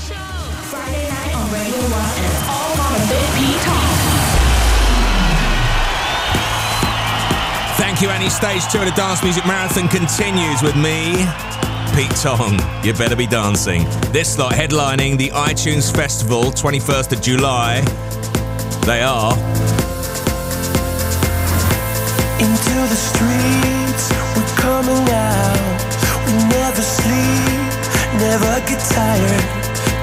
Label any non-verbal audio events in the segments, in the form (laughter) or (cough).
Friday night on Radio 1 and all on a Big P Talk. Thank you, Annie. Stage two of the Dance Music Marathon continues with me, Pete Tong. You better be dancing. This slot headlining the iTunes Festival, 21st of July. They are. Into the streets, we're coming out. We never sleep, never get tired.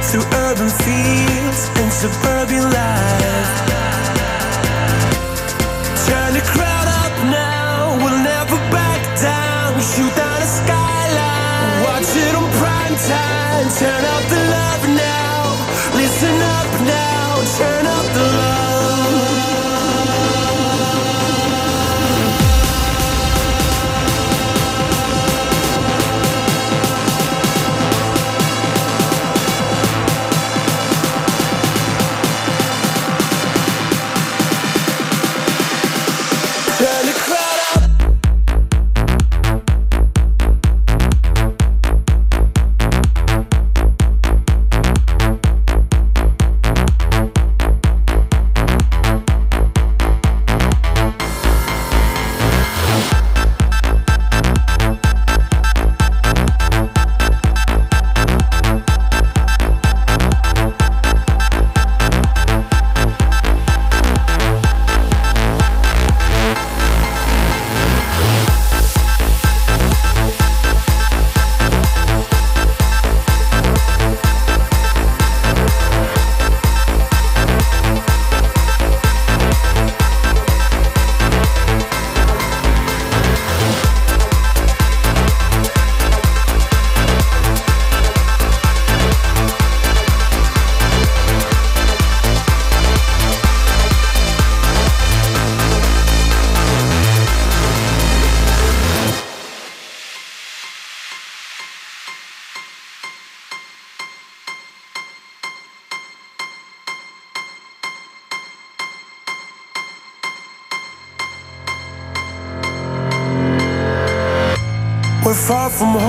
Through urban fields and suburban life. Turn the crowd up now, we'll never back down. Shoot down the skyline, watch it on prime time. Turn up the love now, listen from home,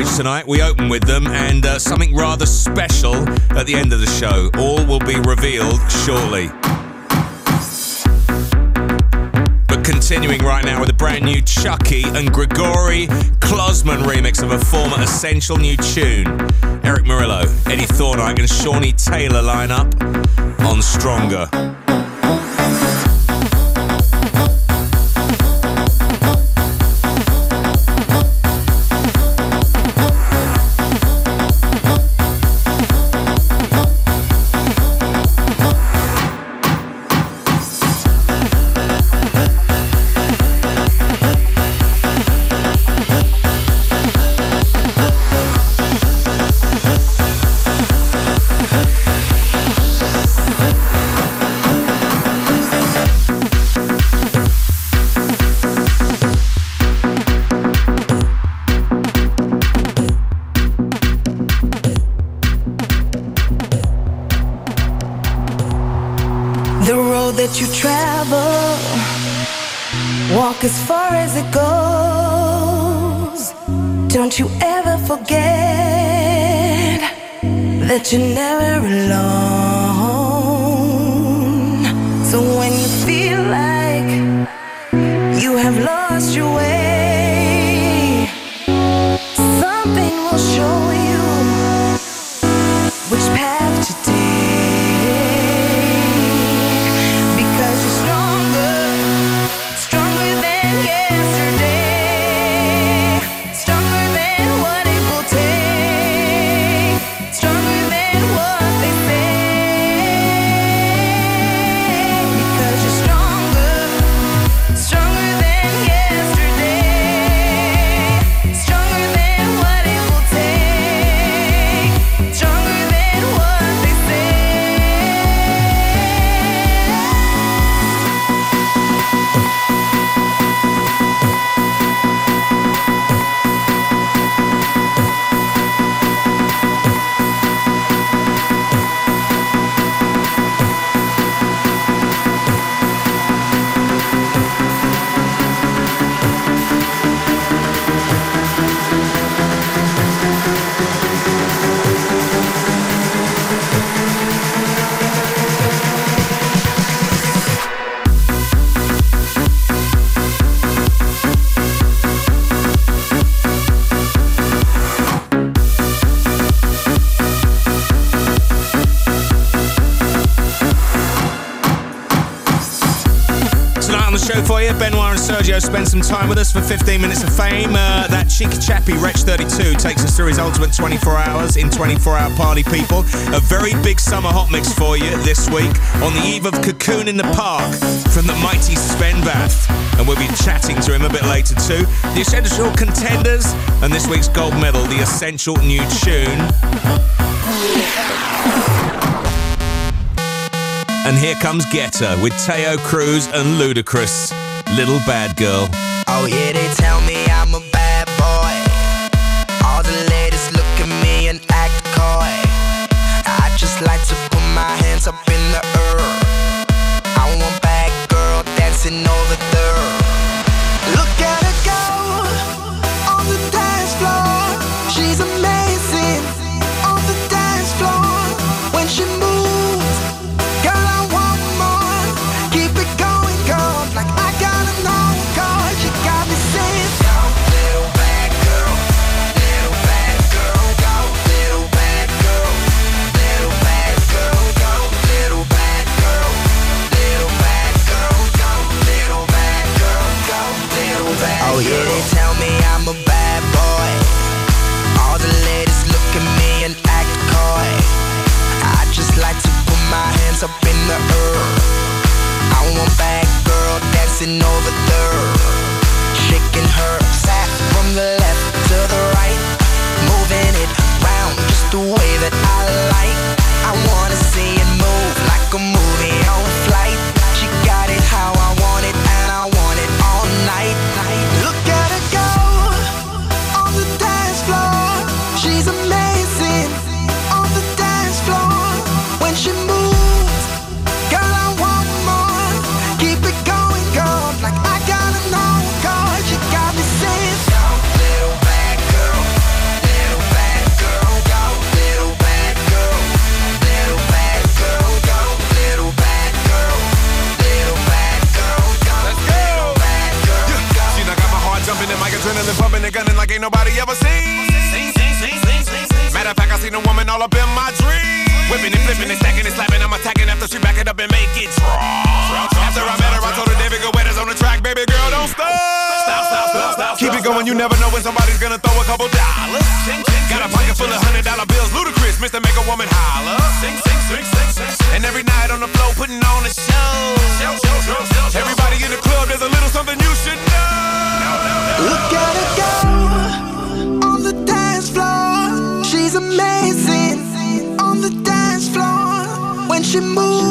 Sandwich tonight. We open with them and uh, something rather special at the end of the show. All will be revealed shortly. But continuing right now with a brand new Chuckie and Gregori Klosman remix of a former essential new tune. Erick Morillo, Eddie Thoneick, and Shawnee Taylor line up on Stronger. Spent some time with us for 15 minutes of fame. Uh, that cheeky chappy, Wretch 32, takes us through his ultimate 24 hours in 24 hour party people. A very big summer hot mix for you this week on the eve of Cocoon in the Park from the mighty Sven Väth. And we'll be chatting to him a bit later too. The essential contenders and this week's gold medal, the essential new tune. And here comes Guetta with Taio Cruz and Ludacris. Little Bad Girl. Oh yeah, they tell move.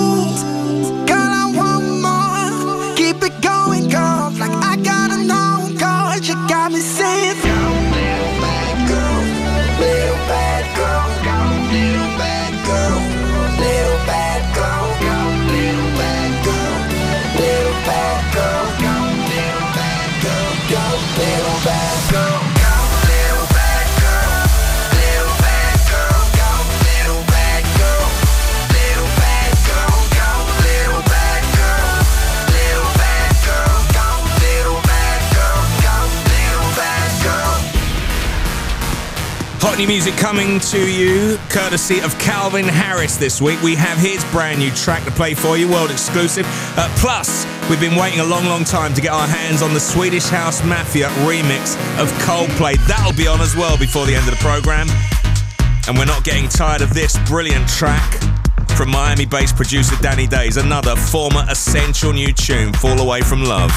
new music coming to you courtesy of Calvin Harris this week. We have his brand new track to play for you, world exclusive. Uh, plus, we've been waiting a long, long time to get our hands on the Swedish House Mafia remix of Coldplay. That'll be on as well before the end of the program. And we're not getting tired of this brilliant track from Miami based producer Danny Daze, another former essential new tune, Fall Away from Love.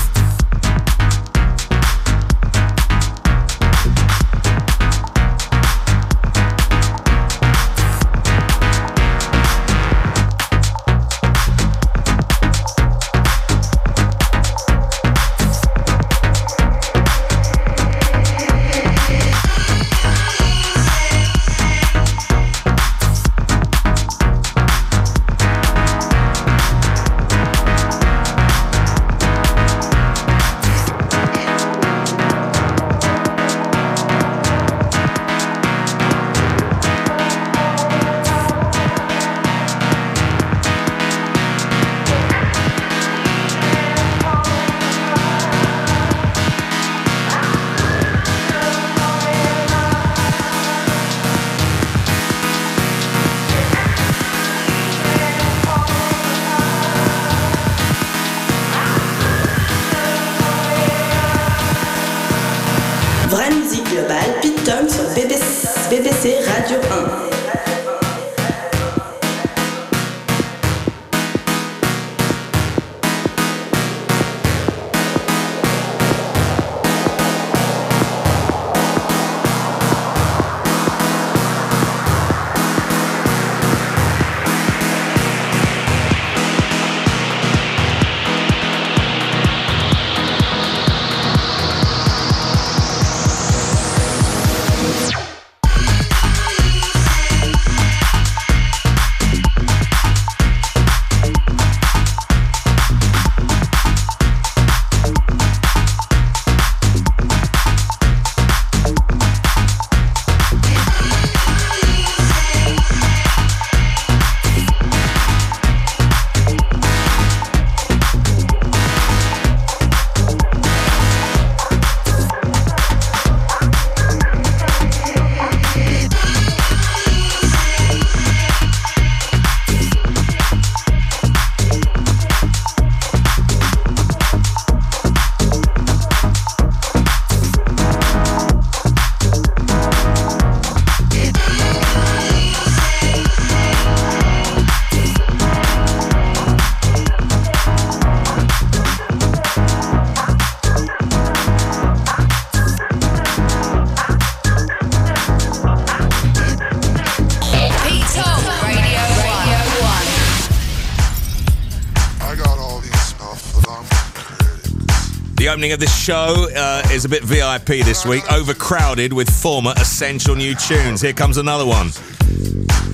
The opening of this show uh, is a bit VIP this week, overcrowded with former essential new tunes. Here comes another one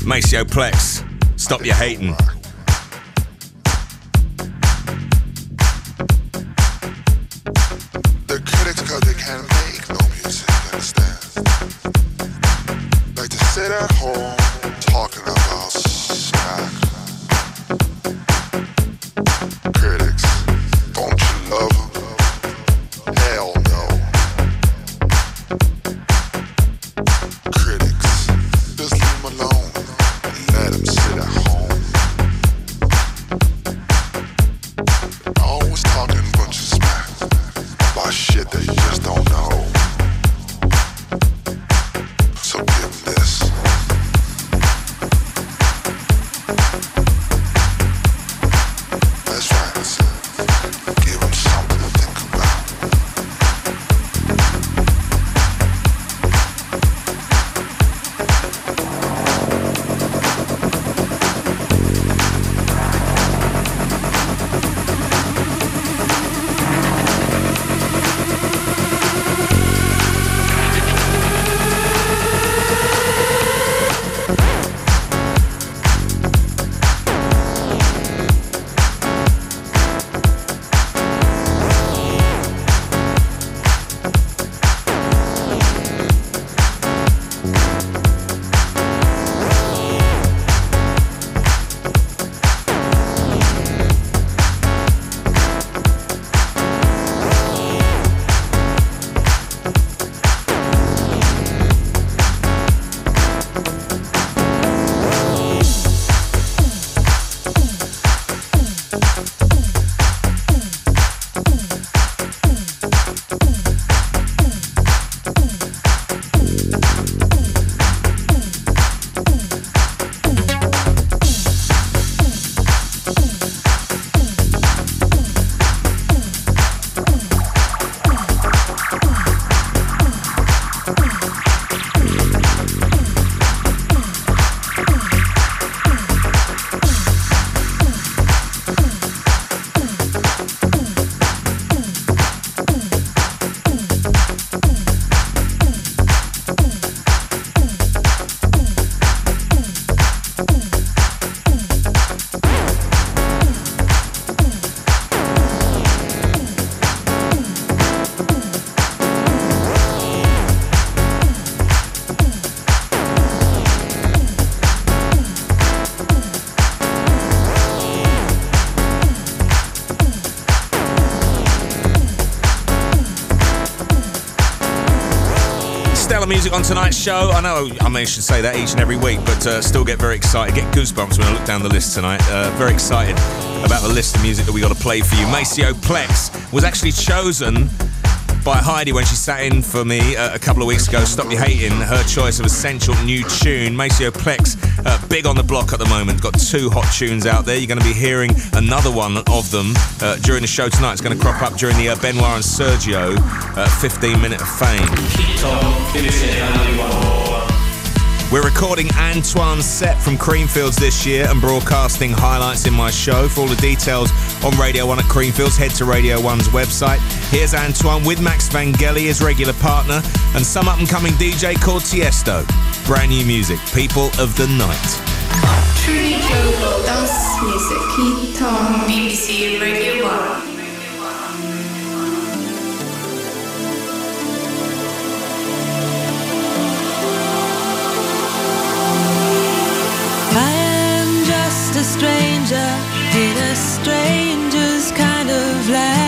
Maceo Plex, Stop Your Hating. On tonight's show. I know I I should say that each and every week, but uh, still get very excited. Get goosebumps when I look down the list tonight. Uh, very excited about the list of music that we got to play for you. Maceo Plex was actually chosen by Heidi when she sat in for me uh, a couple of weeks ago. Stop You Hating, her choice of essential new tune. Maceo Plex, uh, big on the block at the moment. Got two hot tunes out there. You're going to be hearing another one of them uh, during the show tonight. It's going to crop up during the uh, Benoit and Sergio uh, 15 minute of fame. We're recording Antoine's set from Creamfields this year and broadcasting highlights in my show. For all the details on Radio 1 at Creamfields, head to Radio 1's website. Here's Antoine with Max Vangeli, his regular partner, and some up and coming DJ called Tiesto. Brand new music, People of the Night. Truly global dance music. Pete BBC Radio 1. I am just a stranger in a stranger's kind of land.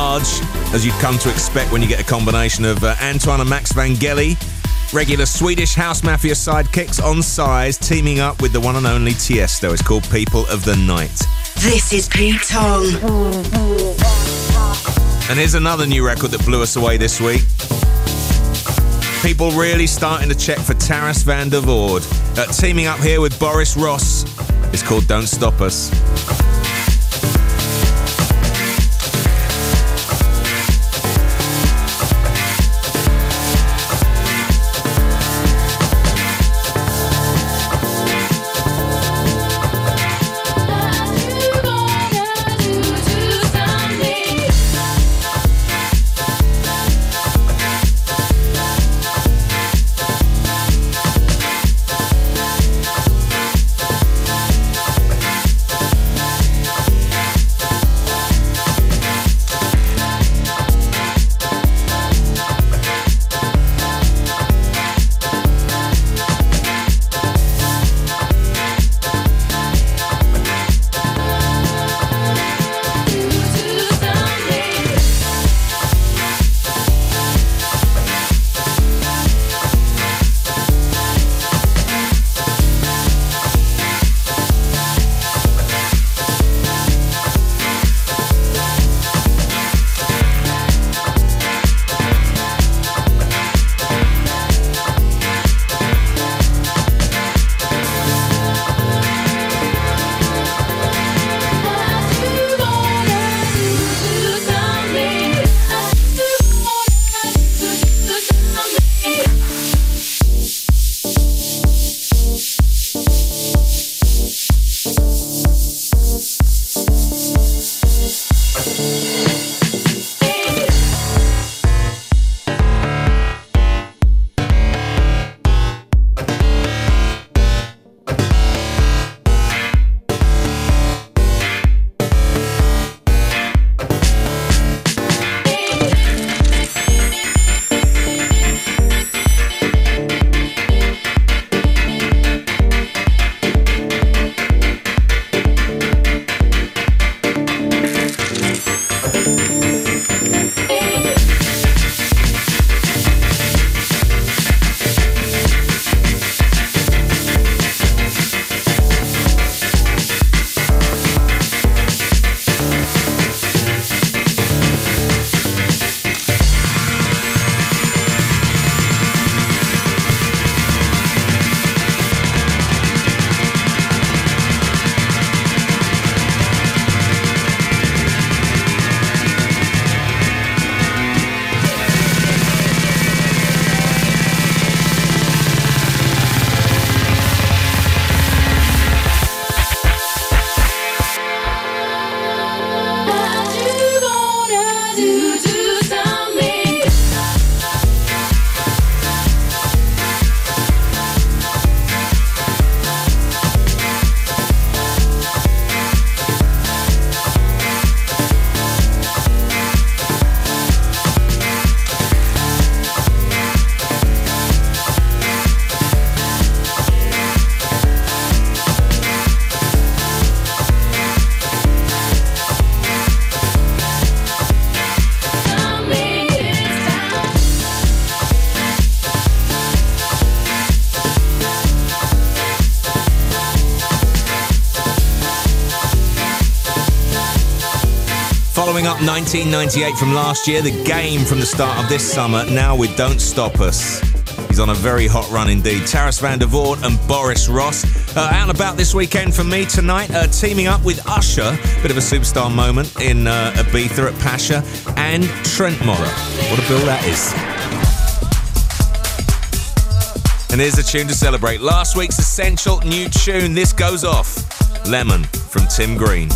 Large, as you'd come to expect when you get a combination of uh, Antoine and Max Vangeli, regular Swedish House Mafia sidekicks on size, teaming up with the one and only Tiesto. It's called People of the Night. This is Pete Tong. And here's another new record that blew us away this week. People really starting to check for Taras van der Voorde. Uh, teaming up here with Boris Ross. It's called Don't Stop Us. Up 1998 from last year, the game from the start of this summer, now with Don't Stop Us. He's on a very hot run indeed. Taras van der Voort and Boris Ross. Uh, out and about this weekend for me tonight, uh, teaming up with Usher, bit of a superstar moment in uh, Ibiza at Pacha, and Trentemøller. What a bill that is. And here's a tune to celebrate. Last week's essential new tune. This goes off. Lemon from Tim Green.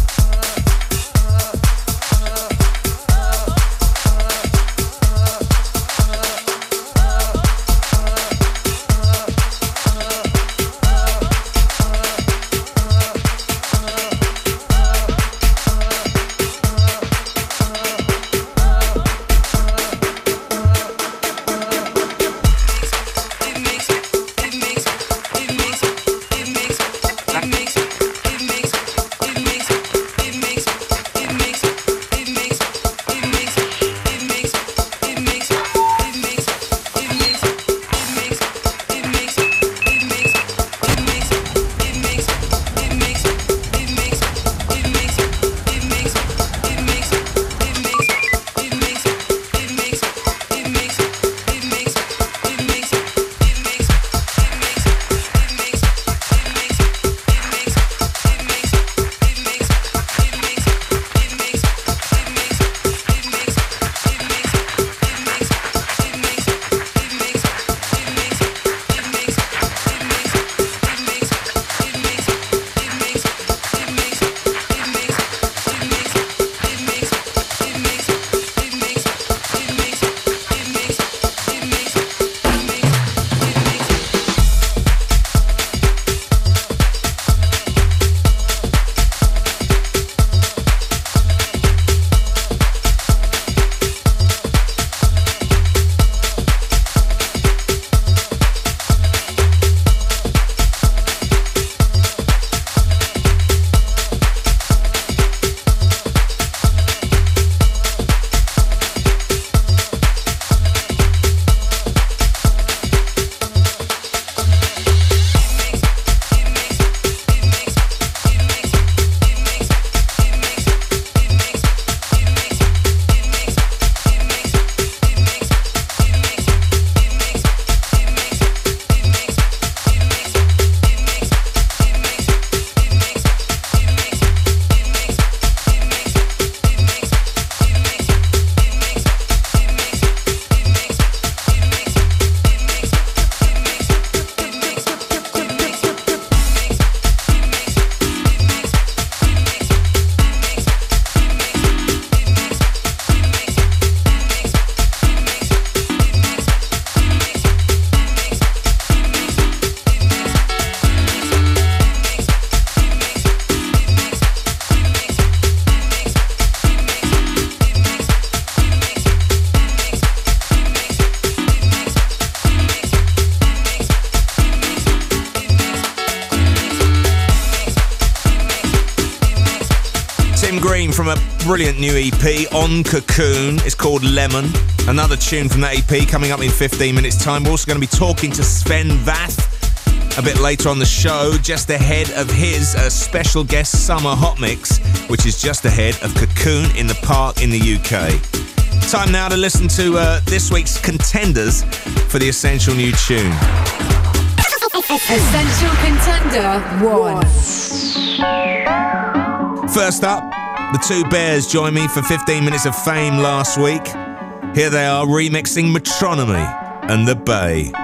Brilliant new EP on Cocoon. It's called Lemon. Another tune from that EP coming up in 15 minutes' time. We're also going to be talking to Sven Väth a bit later on the show, just ahead of his uh, special guest summer hot mix, which is just ahead of Cocoon in the Park in the UK. Time now to listen to uh, this week's contenders for the essential new tune. Essential Contender 1. First up, the two bears joined me for 15 minutes of fame last week. Here they are remixing Metronomy and The Bay.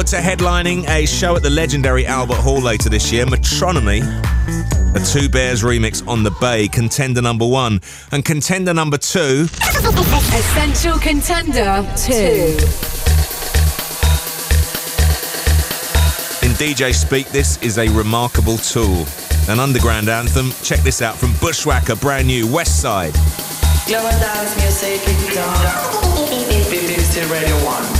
forward to headlining a show at the legendary Albert Hall later this year, Metronomy, a Two Bears remix on the Bay, contender number one. And contender number two. Essential contender two. In DJ Speak, this is a remarkable tool. An underground anthem. Check this out from Bushwacka, brand new West Side. Global dance music, it's Radio 1.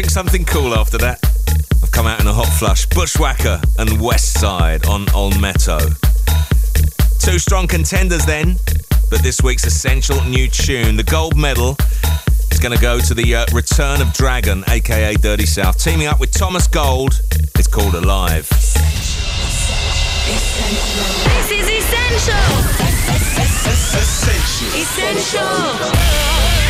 drink something cool after that. I've come out in a hot flush. Bushwacka and West Side on Olmeto. Two strong contenders then, but this week's essential new tune, the gold medal, is going to go to the uh, Return of Dragan, aka Dirty South, teaming up with Thomas Gold. It's called Alive. This is essential. Essential. essential.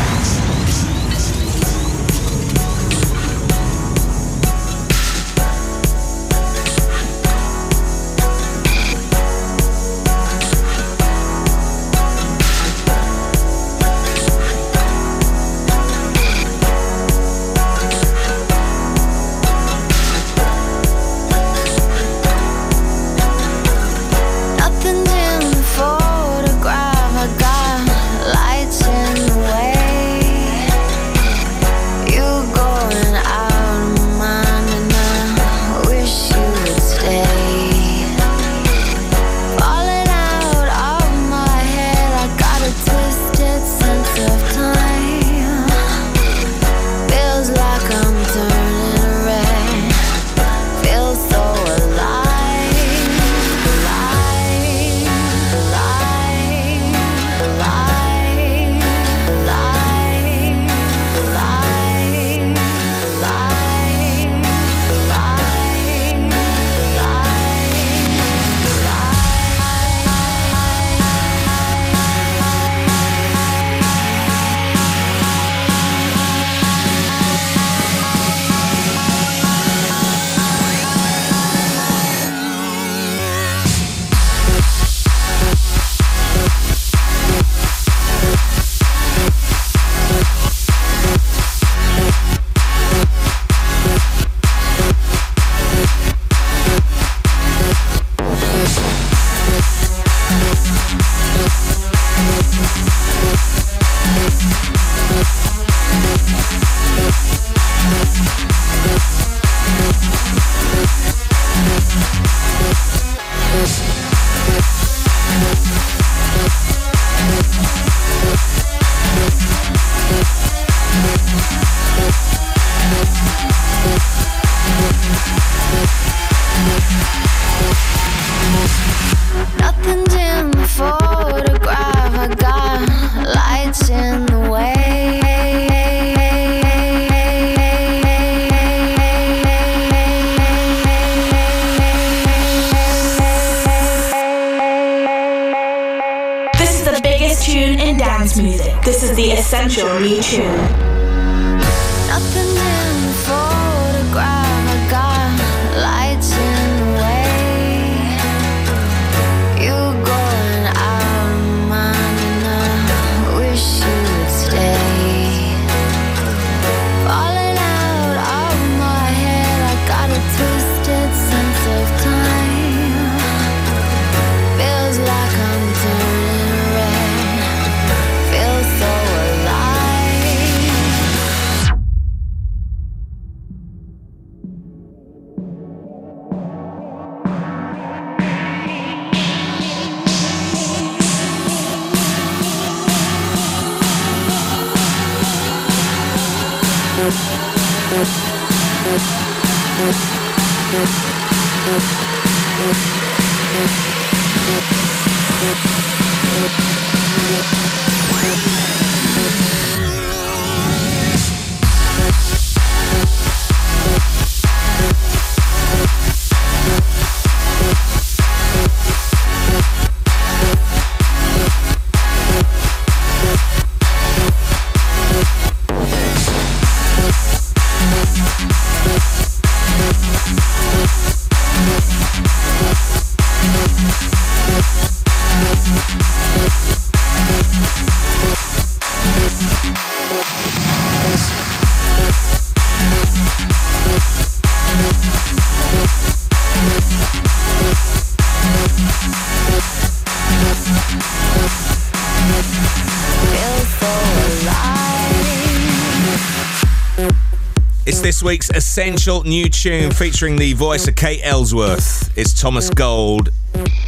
week's essential new tune featuring the voice of Kate Elsworth. It's Thomas Gold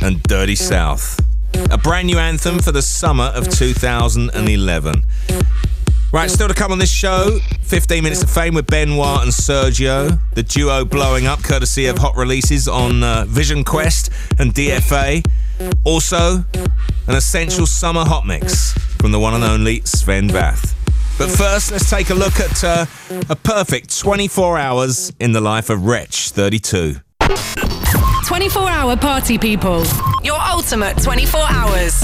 and Dirty South. A brand new anthem for the summer of 2011. Right, still to come on this show 15 minutes of fame with Benoit and Sergio. The duo blowing up courtesy of hot releases on uh, Vision Quest and DFA. Also, an essential summer hot mix from the one and only Sven Väth. But first, let's take a look at uh, a perfect 24 hours in the life of Wretch 32. 24 hour party people. Your ultimate 24 hours.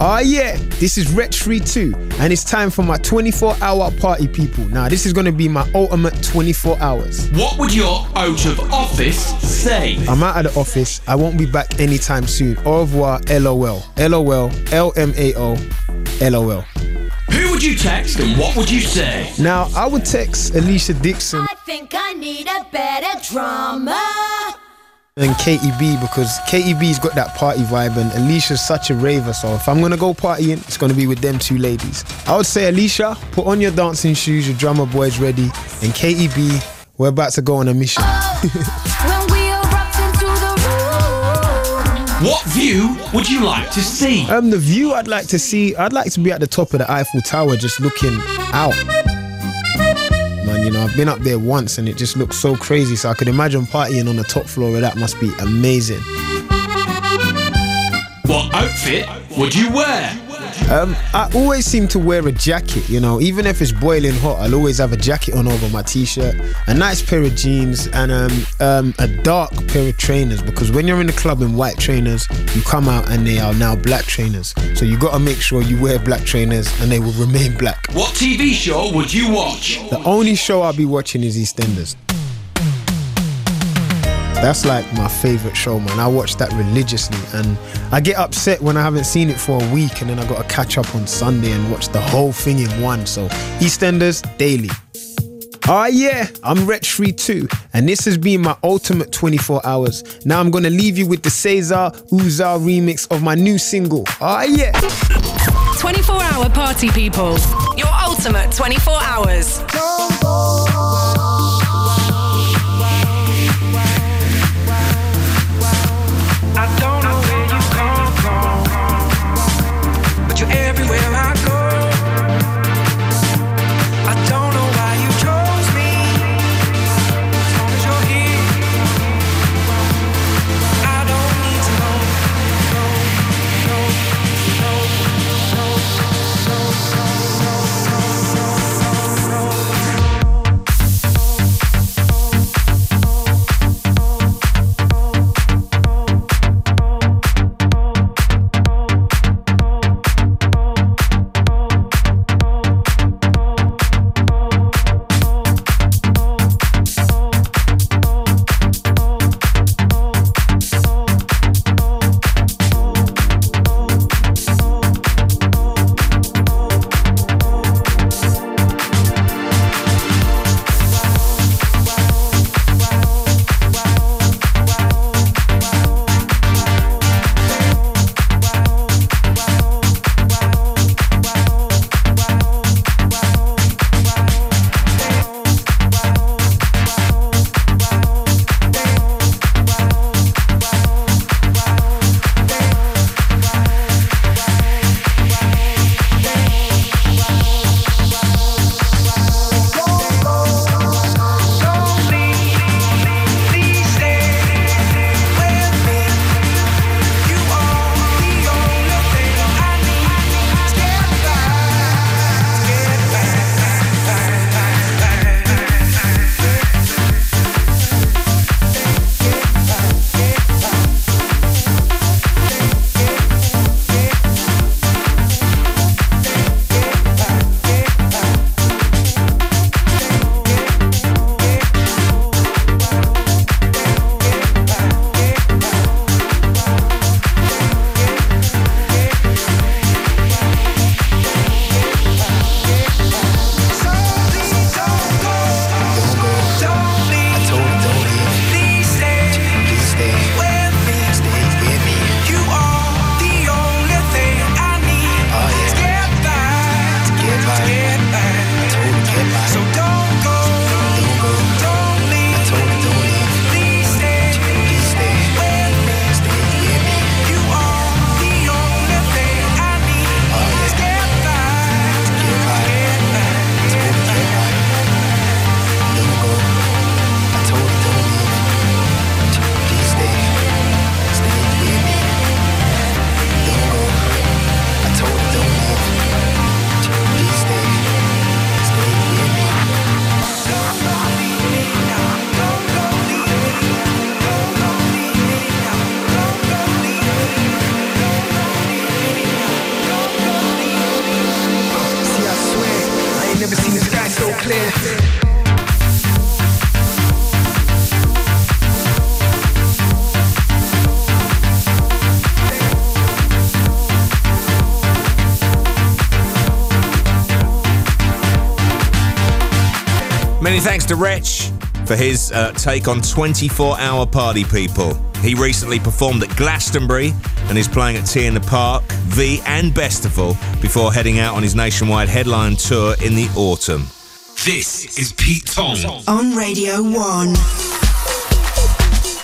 Ah, yeah, this is Wretch 32, and it's time for my 24 hour party, people. Now, this is going to be my ultimate 24 hours. What would your out of office say? I'm out of the office. I won't be back anytime soon. Au revoir, LOL. LOL, LMAO, LOL. Who would you text and what would you say? Now, I would text Alesha Dixon I think I need a better drama. and KEB because KEB's got that party vibe and Alesha's such a raver. So if I'm gonna go partying, it's gonna be with them two ladies. I would say Alesha, put on your dancing shoes, your drummer boys ready, and KEB, we're about to go on a mission. Oh. (laughs) What view would you like to see? Um, the view I'd like to see, I'd like to be at the top of the Eiffel Tower, just looking out. Man, you know, I've been up there once and it just looks so crazy. So I could imagine partying on the top floor of that must be amazing. What outfit would you wear? Um, I always seem to wear a jacket, you know, even if it's boiling hot, I'll always have a jacket on over my t-shirt, a nice pair of jeans, and um, um, a dark pair of trainers. Because when you're in the club in white trainers, you come out and they are now black trainers. So you got to make sure you wear black trainers and they will remain black. What TV show would you watch? The only show I'll be watching is EastEnders. That's like my favorite show, man. I watch that religiously, and I get upset when I haven't seen it for a week, and then I got to catch up on Sunday and watch the whole thing in one. So, EastEnders daily. Ah, yeah, I'm Wretch 32, and this has been my ultimate 24 hours. Now I'm gonna leave you with the Cesar Uzar remix of my new single. Ah, yeah. 24 hour party people. Your ultimate 24 hours. Many thanks to Wretch for his uh, take on 24 hour party people. He recently performed at Glastonbury and is playing at T in the Park, V, and Bestival before heading out on his nationwide headline tour in the autumn. This is Pete Tong. On Radio 1.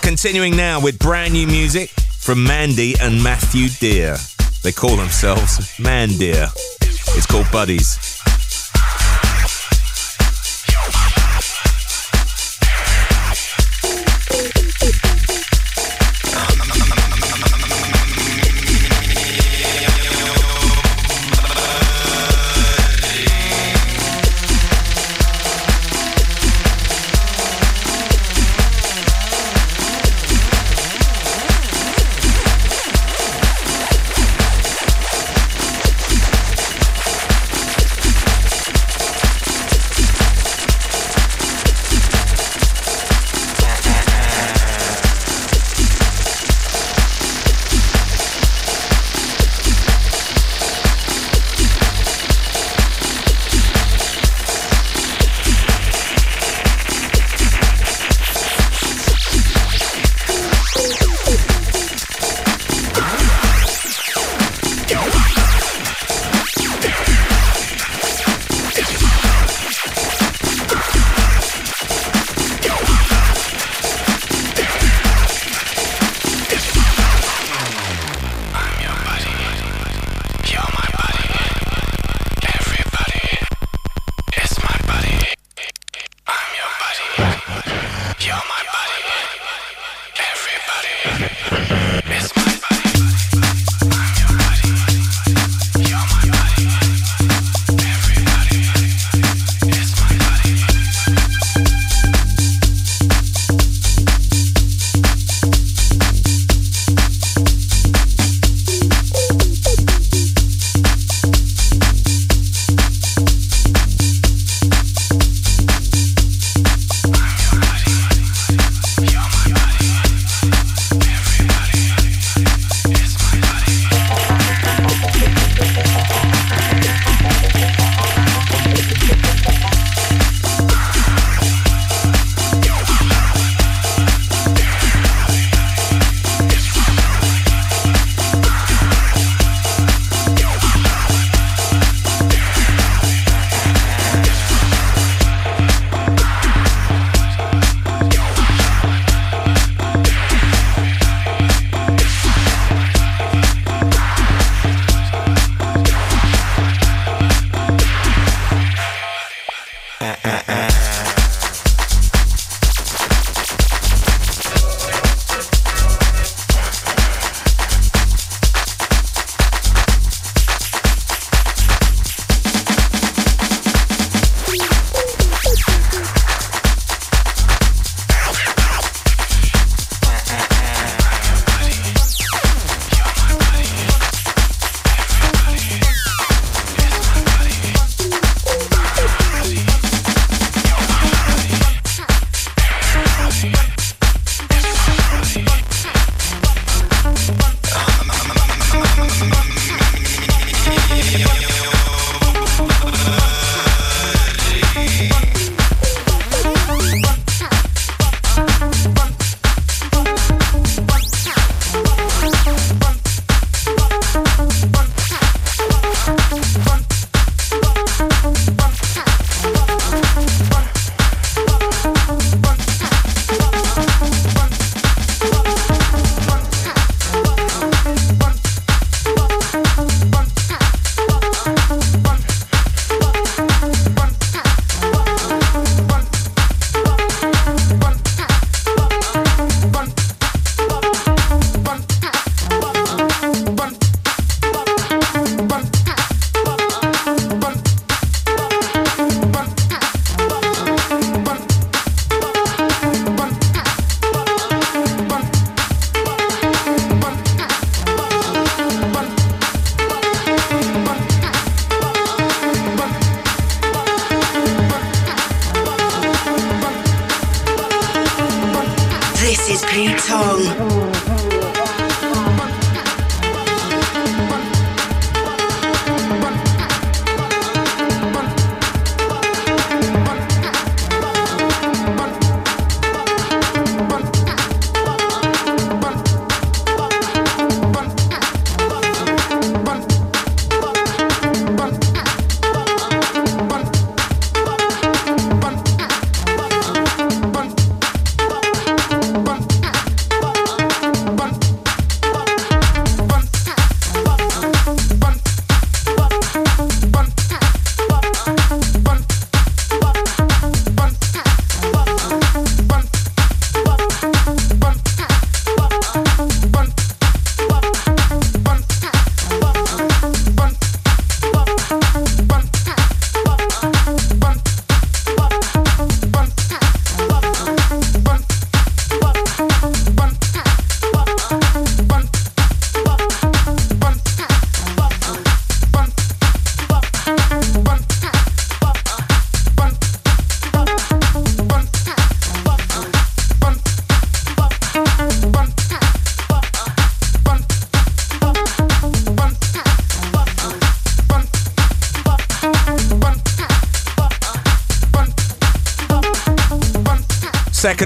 Continuing now with brand new music from Mandy and Matthew Dear. They call themselves Man Deer. It's called Buddies.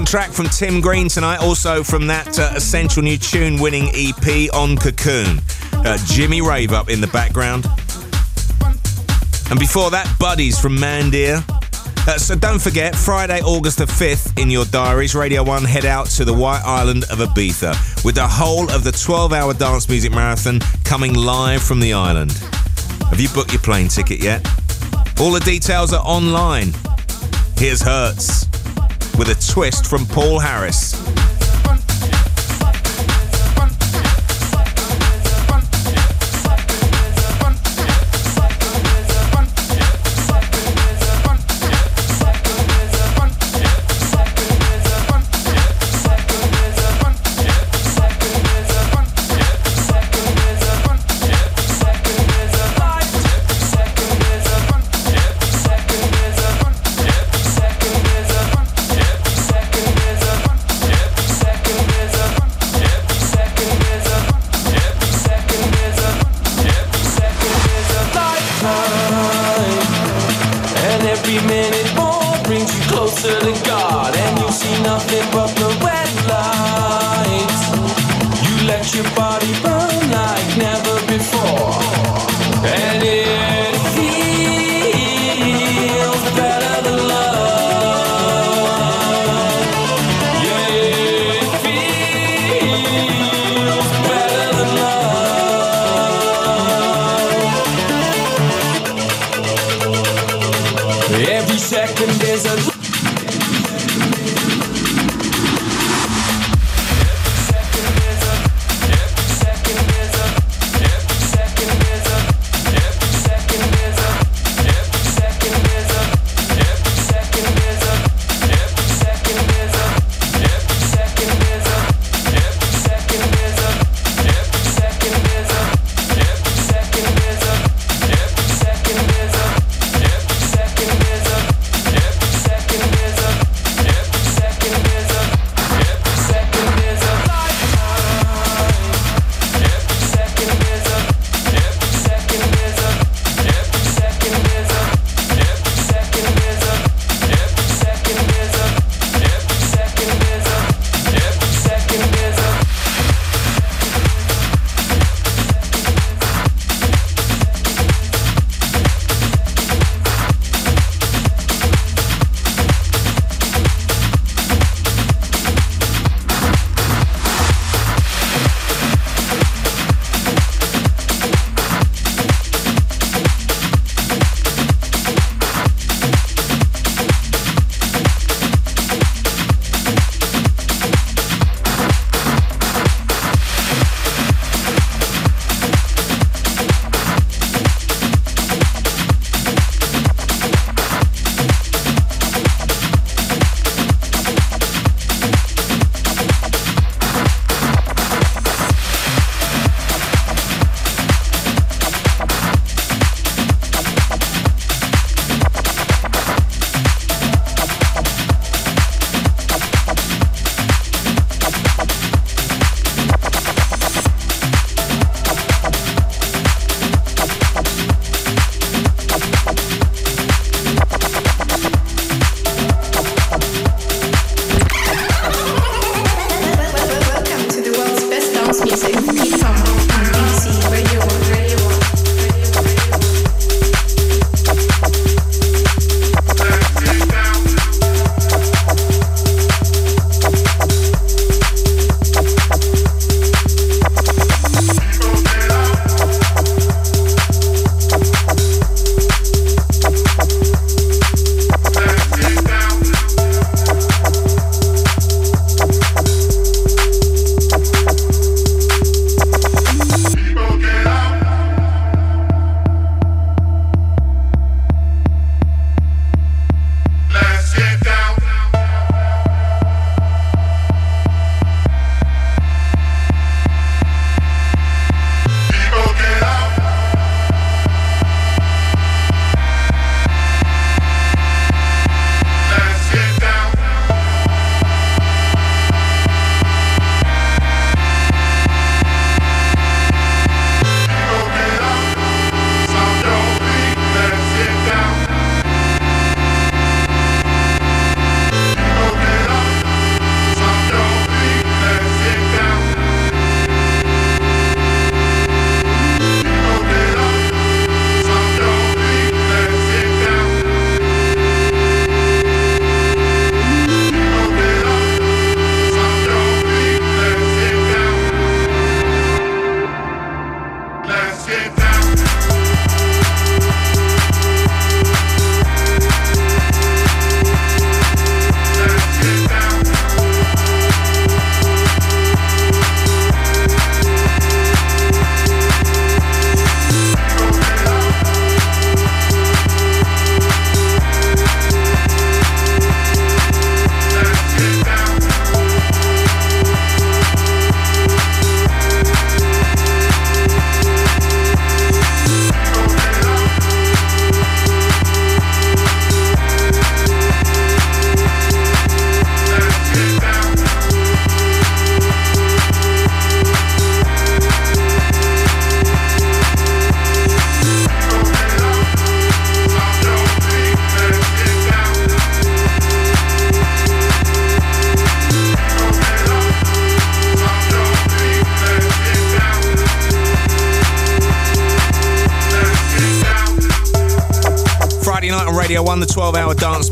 Track from Tim Green tonight, also from that uh, Essential New Tune winning EP on Cocoon. Uh, Jimmy Rave up in the background. And before that, Buddies from Mandir. Uh, so don't forget, Friday, August the 5th, in your diaries, Radio 1 head out to the White Island of Ibiza with the whole of the 12 hour dance music marathon coming live from the island. Have you booked your plane ticket yet? All the details are online. Here's Hertz twist from Paul Harris.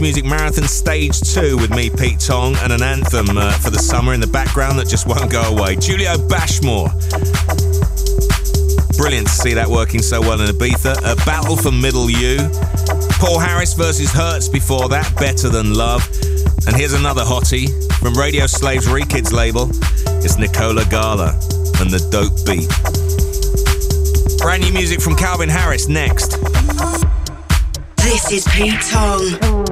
Music marathon, stage 2 with me, Pete Tong, and an anthem uh, for the summer in the background that just won't go away. Julio Bashmore. Brilliant to see that working so well in Ibiza. A battle for Middle U. Paul Harris versus Hertz before that, Better Than Love. And here's another hottie from Radio Slaves Rekids label. It's Nicola Gala and the Dope Beat. Brand new music from Calvin Harris next. This is Pete Tong.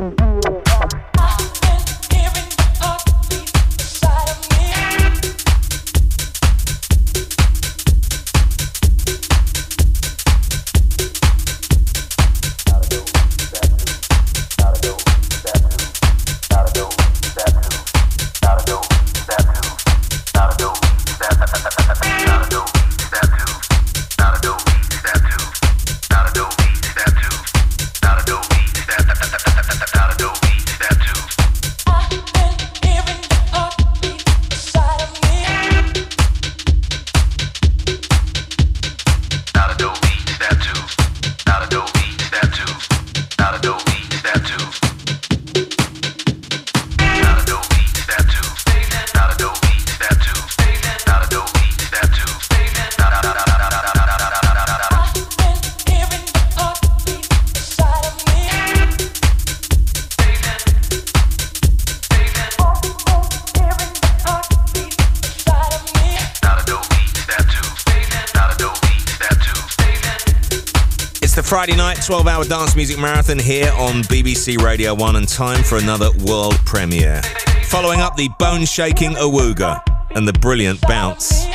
12 hour dance music marathon here on BBC Radio 1 and time for another world premiere. Following up the bone shaking Awooga and the brilliant bounce.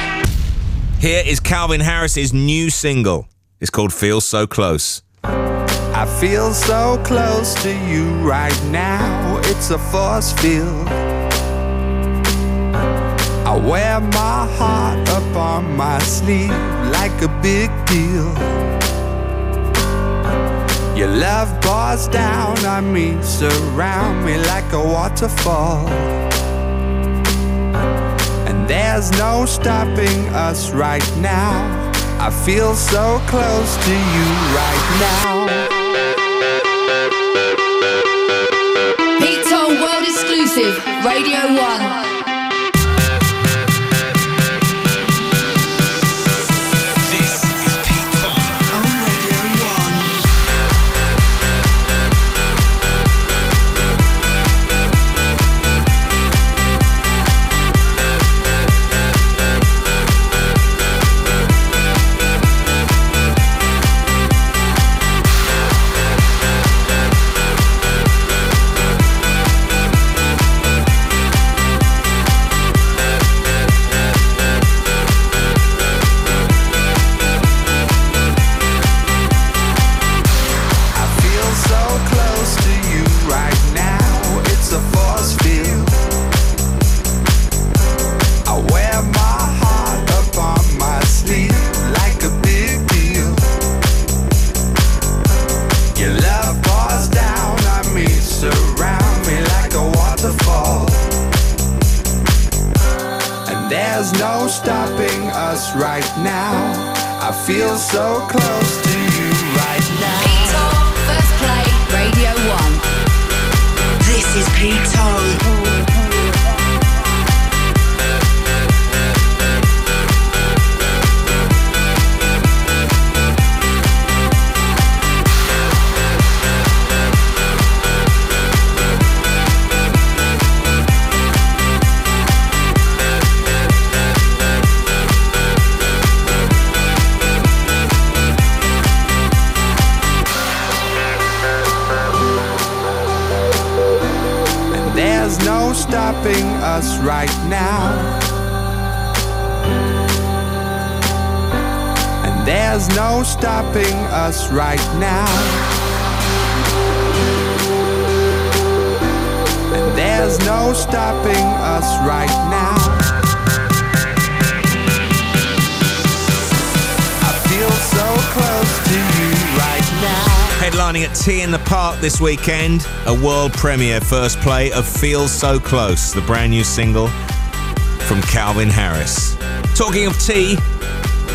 Here is Calvin Harris's new single. It's called Feel So Close. I feel so close to you right now, it's a force field. I wear my heart up on my sleeve like a big deal. Your love pours down on me, surround me like a waterfall. And there's no stopping us right now. I feel so close to you right now. Pete Tong World Exclusive, Radio 1. This weekend, a world premiere first play of Feel So Close, the brand new single from Calvin Harris. Talking of tea,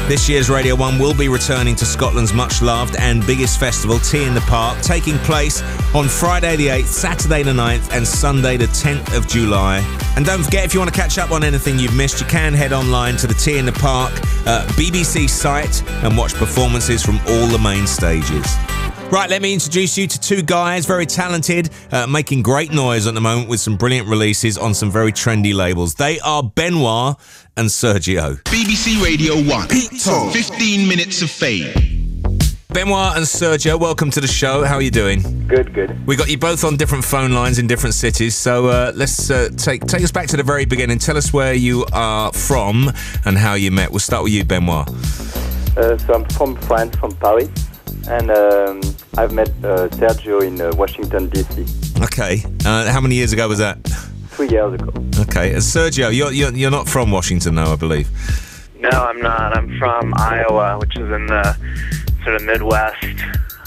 This year's Radio 1 will be returning to Scotland's much loved and biggest festival, T in the Park, taking place on Friday the 8th, Saturday the 9th, and Sunday the 10th of July. And don't forget, if you want to catch up on anything you've missed, you can head online to the T in the Park uh, BBC site and watch performances from all the main stages. Right, let me introduce you to two guys, very talented, uh, making great noise at the moment with some brilliant releases on some very trendy labels. They are Benoit and Sergio. BBC Radio 1. Pete Tong. 15 minutes of fame. Benoit and Sergio, welcome to the show. How are you doing? Good, good. We got you both on different phone lines in different cities, so uh, let's uh, take take us back to the very beginning. Tell us where you are from and how you met. We'll start with you, Benoit. Uh, so I'm from France, from Paris, and um, I've met uh, Sergio in uh, Washington D.C. Okay. Uh, how many years ago was that? three years ago. Okay. And Sergio, you're, you're you're not from Washington, though, I believe. No, I'm not. I'm from Iowa, which is in the sort of Midwest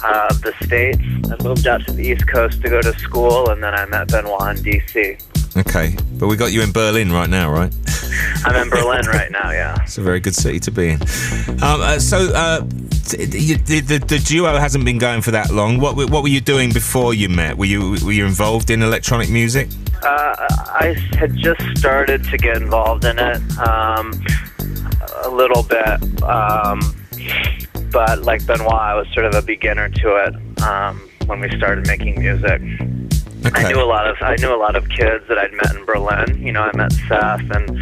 uh, of the states. I moved out to the East Coast to go to school, and then I met Benoit in D.C. Okay, but we got you in Berlin right now, right? (laughs) I'm in Berlin right now. Yeah. It's a very good city to be in. Um, uh, so uh, the, the, the, the duo hasn't been going for that long. What what were you doing before you met? Were you were you involved in electronic music? Uh, I had just started to get involved in it um, a little bit, um, but like Benoit, I was sort of a beginner to it um, when we started making music. I knew a lot of I knew a lot of kids that I'd met in Berlin. You know, I met Seth and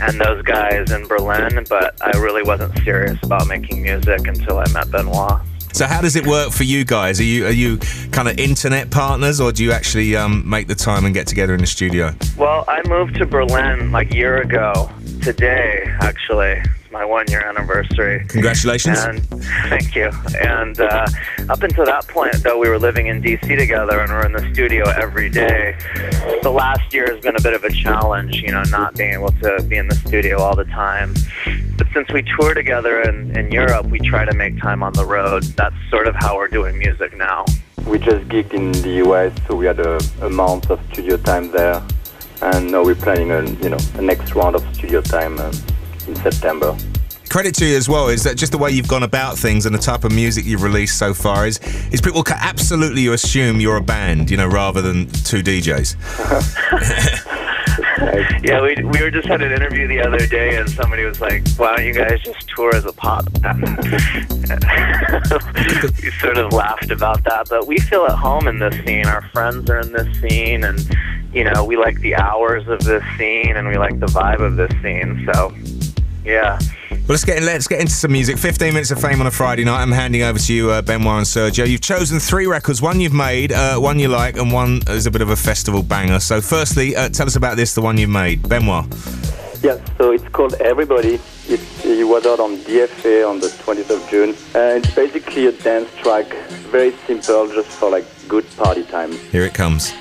and those guys in Berlin, but I really wasn't serious about making music until I met Benoit. So how does it work for you guys? Are you are you kind of internet partners, or do you actually um, make the time and get together in the studio? Well, I moved to Berlin like a year ago today, actually. It's my one year anniversary. Congratulations. And thank you. And uh, up until that point, though, we were living in DC together and we're in the studio every day. The last year has been a bit of a challenge, you know, not being able to be in the studio all the time. But since we tour together in, in Europe, we try to make time on the road. That's sort of how we're doing music now. We just gigged in the US, so we had a, a month of studio time there, and now we're planning a you know a next round of studio time um, in September. Credit to you as well is that just the way you've gone about things and the type of music you've released so far is is people ca- absolutely assume you're a band, you know, rather than two DJs. (laughs) yeah, we, we were just had an interview the other day, and somebody was like, "Why don't you guys just tour as a pop band?" (laughs) we sort of laughed about that, but we feel at home in this scene. Our friends are in this scene, and you know, we like the hours of this scene, and we like the vibe of this scene. So, yeah. Well, let's get in, let's get into some music. 15 minutes of fame on a Friday night. I'm handing over to you, uh, Benoit and Sergio. You've chosen three records. One you've made, uh, one you like, and one is a bit of a festival banger. So, firstly, uh, tell us about this, the one you've made, Benoit. Yeah, so it's called Everybody. It, it was out on DFA on the 20th of June. And it's basically a dance track, very simple, just for like good party time. Here it comes.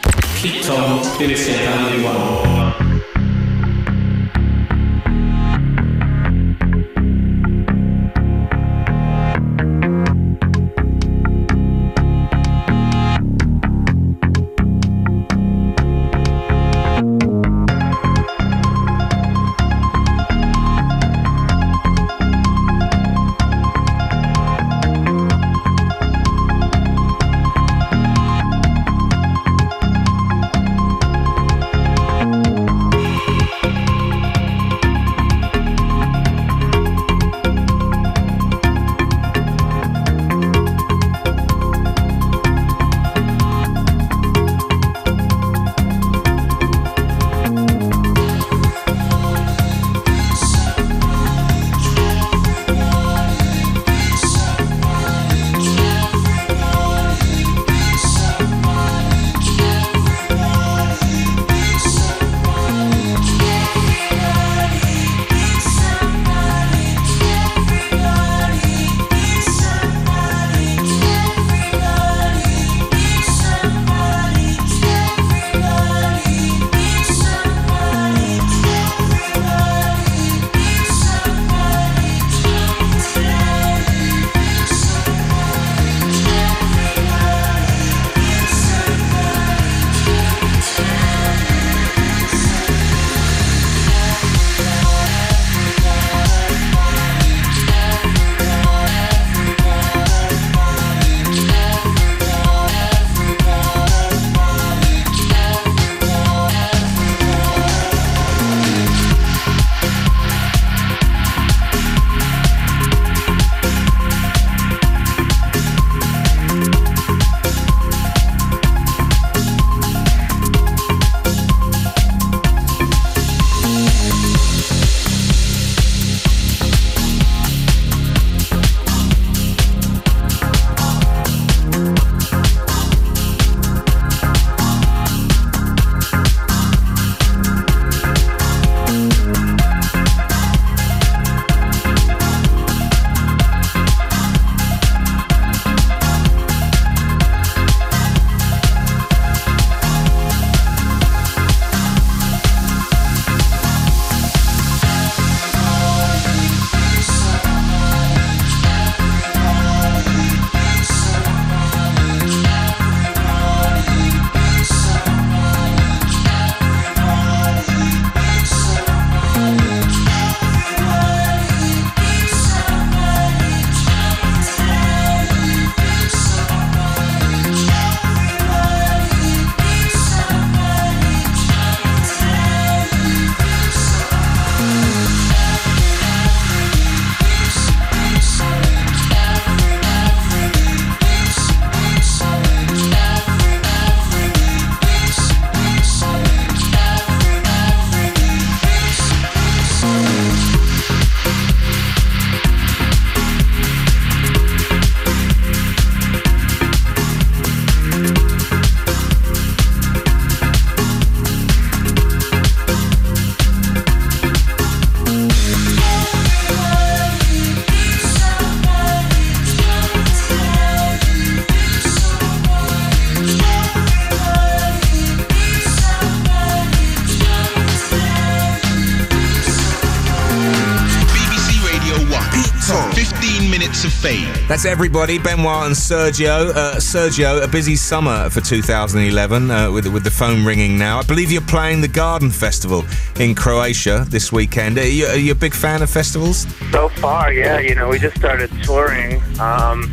That's everybody, Benoit and Sergio. Uh, Sergio, a busy summer for 2011 uh, with, with the phone ringing now. I believe you're playing the Garden Festival in Croatia this weekend. Are you, are you a big fan of festivals? So far, yeah, you know, we just started touring, um,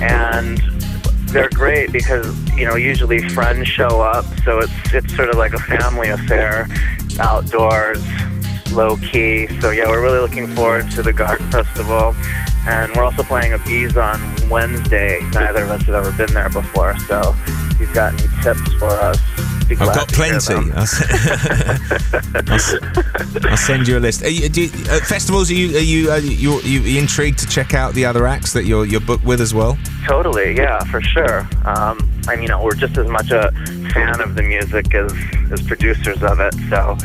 and they're great because you know usually friends show up, so it's it's sort of like a family affair, outdoors, low key. So yeah, we're really looking forward to the Garden Festival, and we're also playing Ibiza on Wednesday. Neither of us have ever been there before, so if you've got any tips for us, I've got plenty. I'll, (laughs) I'll send you a list. Are you, do you, uh, festivals? Are you are you, are you you you intrigued to check out the other acts that you're you're booked with as well? Totally, yeah, for sure. Um, and you know, we're just as much a fan of the music as as producers of it. So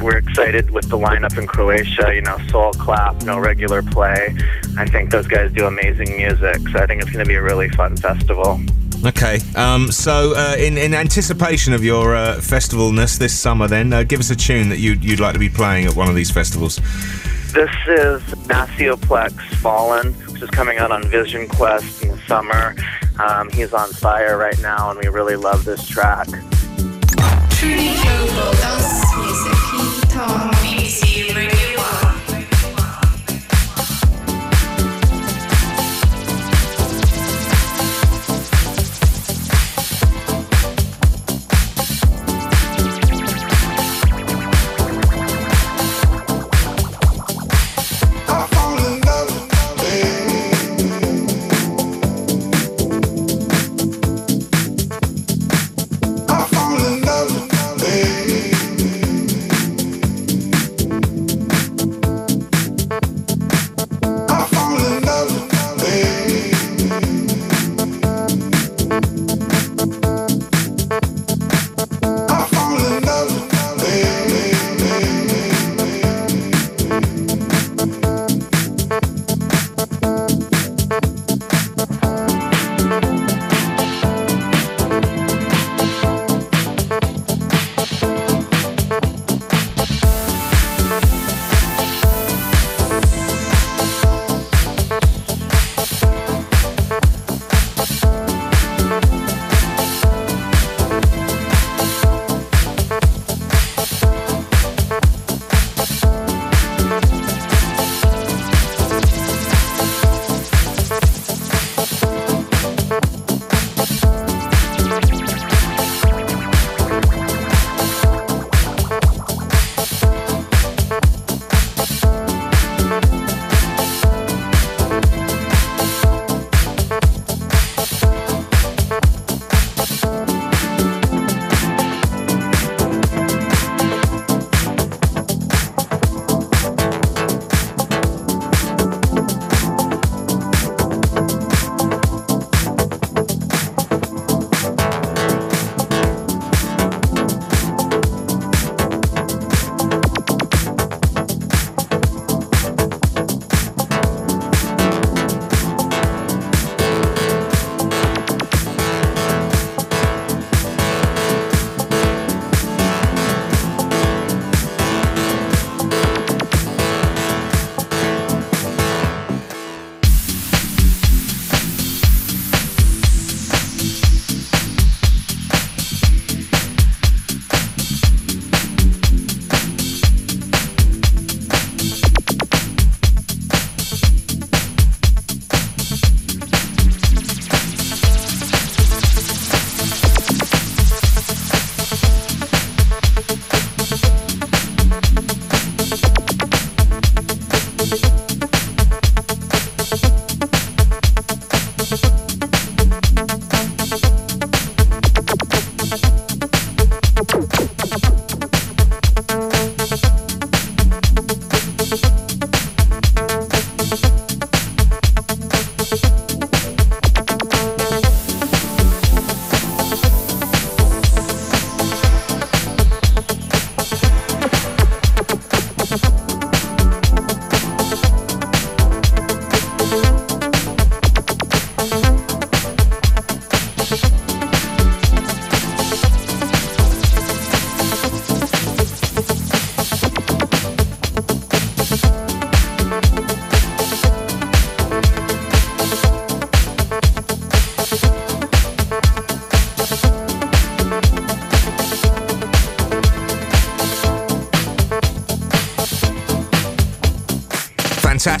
we're excited with the lineup in Croatia. You know, Soul Clap, no regular play. I think those guys do amazing music. So I think it's going to be a really fun festival. Okay. Um, so, uh, in, in anticipation of your uh, festivalness this summer, then uh, give us a tune that you'd, you'd like to be playing at one of these festivals. This is Nasioplex Falling, which is coming out on Vision Quest in the summer. Um, he's on fire right now, and we really love this track.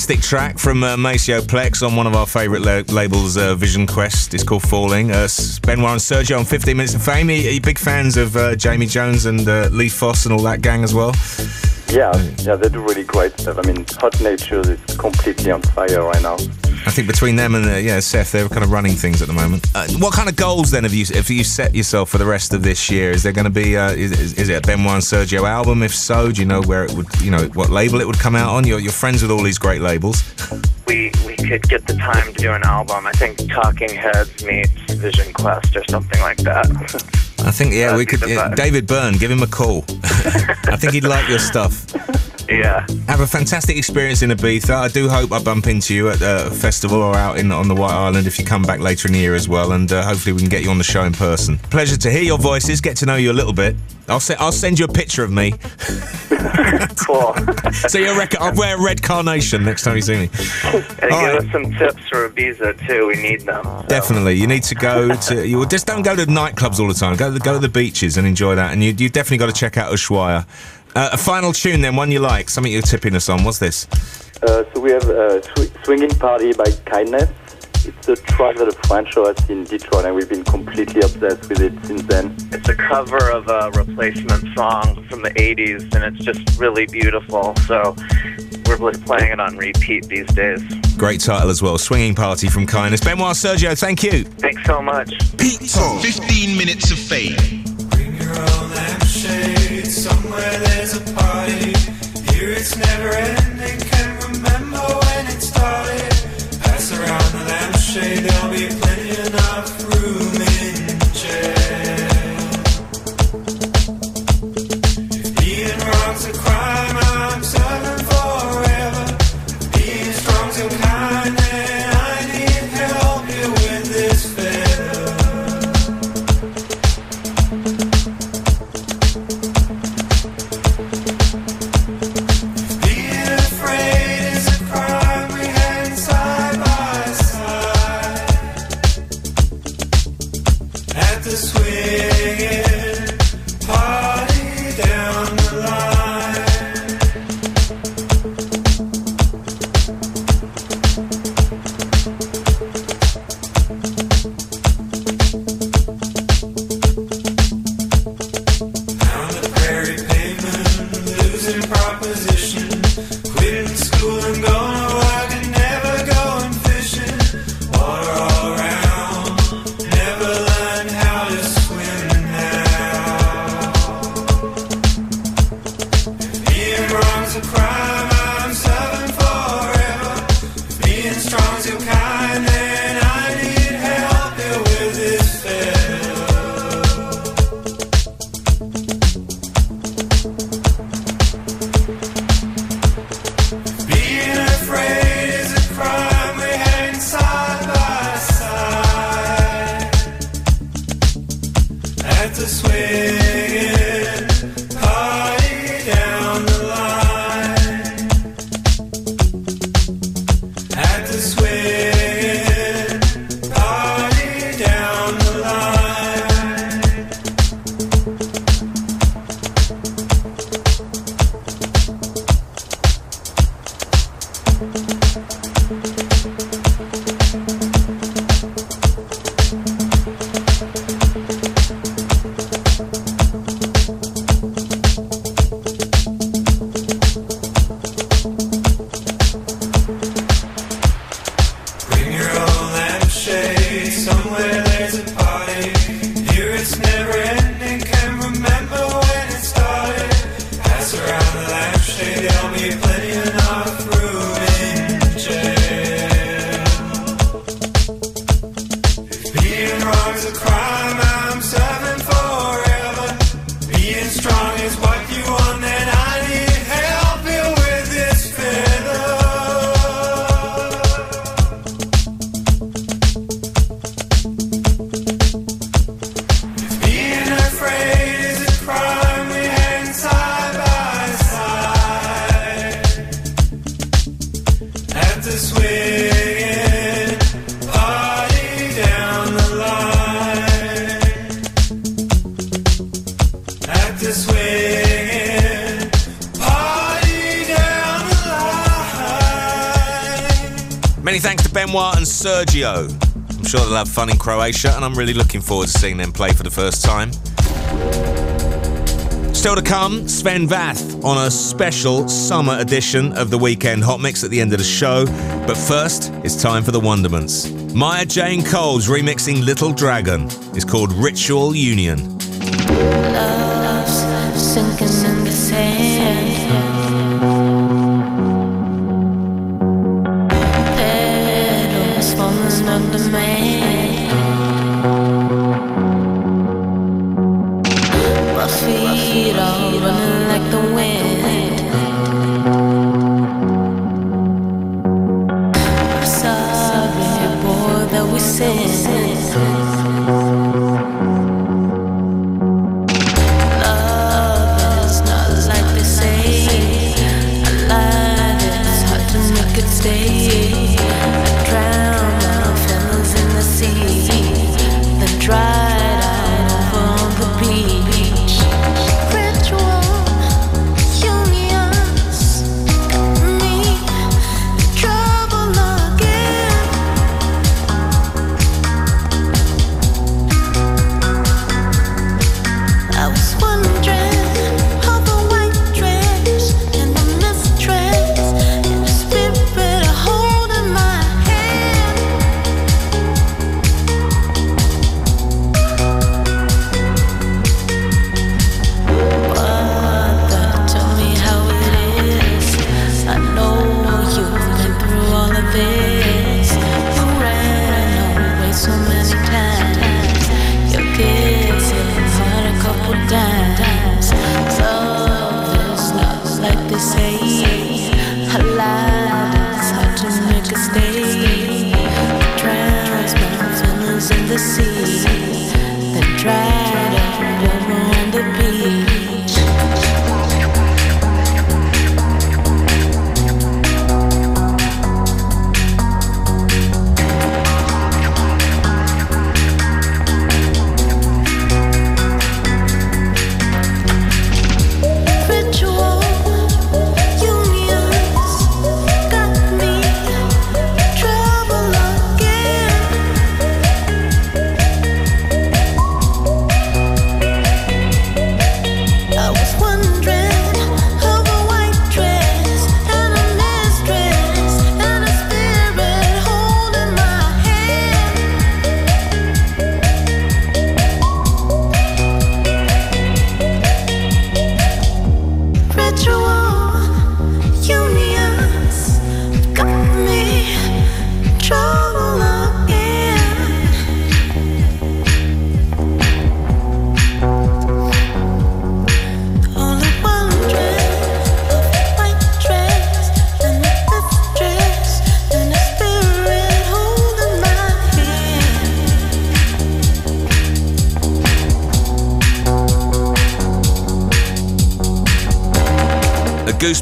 Fantastic track from uh, Maceo Plex on one of our favourite la- labels, uh, Vision Quest. It's called Falling. Uh, Benoit and Sergio on 15 Minutes of Fame. Are you big fans of uh, Jamie Jones and uh, Lee Foss and all that gang as well? Yeah, yeah, they do really great stuff. I mean, Hot Nature is completely on fire right now. I think between them and uh, yeah, Seth, they're kind of running things at the moment. Uh, what kind of goals then have you have you set yourself for the rest of this year? Is there going to be uh, is, is, is it a Benoit and Sergio album? If so, do you know where it would you know what label it would come out on? You're, you're friends with all these great labels. We we could get the time to do an album. I think Talking Heads meets Vision Quest or something like that. I think yeah, That'd we could. Yeah. David Byrne, give him a call. (laughs) I think he'd like your stuff. Yeah. Have a fantastic experience in Ibiza. I do hope I bump into you at the festival or out in on the White Island if you come back later in the year as well, and uh, hopefully we can get you on the show in person. Pleasure to hear your voices, get to know you a little bit. I'll se- I'll send you a picture of me. (laughs) cool. (laughs) so you're rec- I'll wear a red carnation next time you see me. And give us some tips for Ibiza too. We need them. Definitely, you need to go to. You just don't go to nightclubs all the time. Go to the, go to the beaches and enjoy that. And you you definitely got to check out Ushuaia. Uh, a final tune then, one you like, something you're tipping us on. What's this? Uh, so we have uh, Sw- Swinging Party by Kindness. It's a track that a French show us in Detroit, and we've been completely obsessed with it since then. It's a cover of a replacement song from the 80s, and it's just really beautiful. So we're really playing it on repeat these days. Great title as well. Swinging Party from Kindness. Benoit Sergio, thank you. Thanks so much. Pete 15 minutes of fame. Lampshade. Somewhere there's a party. Here it's never ending. Can't remember when it started. Pass around the lampshade. There'll be plenty enough room Croatia, and I'm really looking forward to seeing them play for the first time. Still to come, Sven Väth on a special summer edition of the Weekend Hot Mix at the end of the show. But first, it's time for the Wonderments. Maya Jane Coles remixing Little Dragon. is called Ritual Union.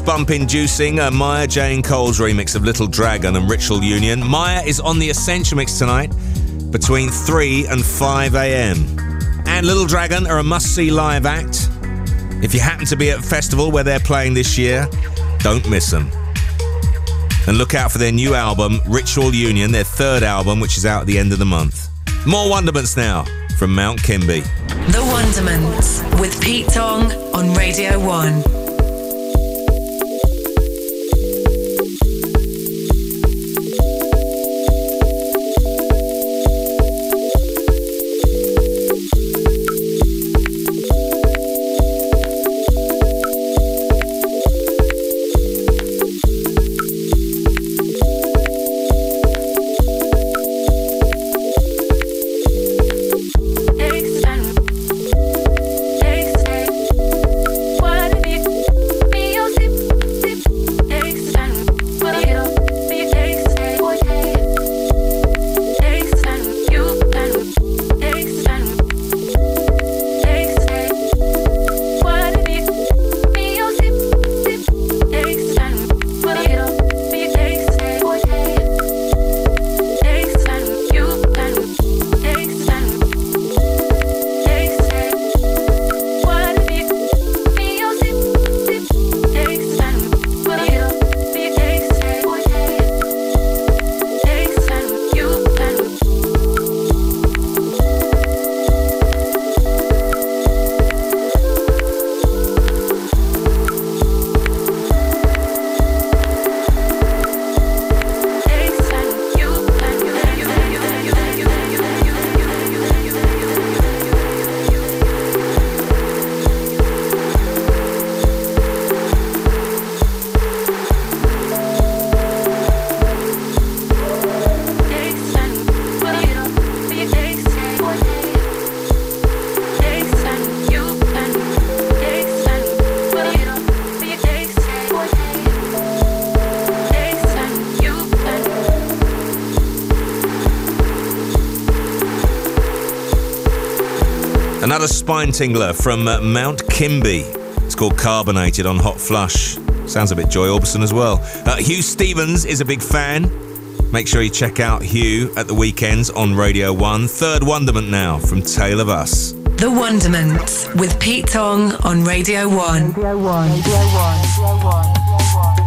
Goosebump inducing a Maya Jane Coles remix of Little Dragon and Ritual Union. Maya is on the Essential Mix tonight between 3 and 5 a.m. And Little Dragon are a must see live act. If you happen to be at a festival where they're playing this year, don't miss them. And look out for their new album, Ritual Union, their third album, which is out at the end of the month. More Wonderments now from Mount Kimbie. The Wonderments with Pete Tong on Radio 1. Spine tingler from uh, Mount Kimbie. It's called Carbonated on Hot Flush. Sounds a bit Joy Orbison as well. Uh, Huw Stephens is a big fan. Make sure you check out Hugh at the weekends on Radio 1. Third Wonderment now from Tale of Us. The Wonderment with Pete Tong on Radio 1. Radio 1. Radio 1.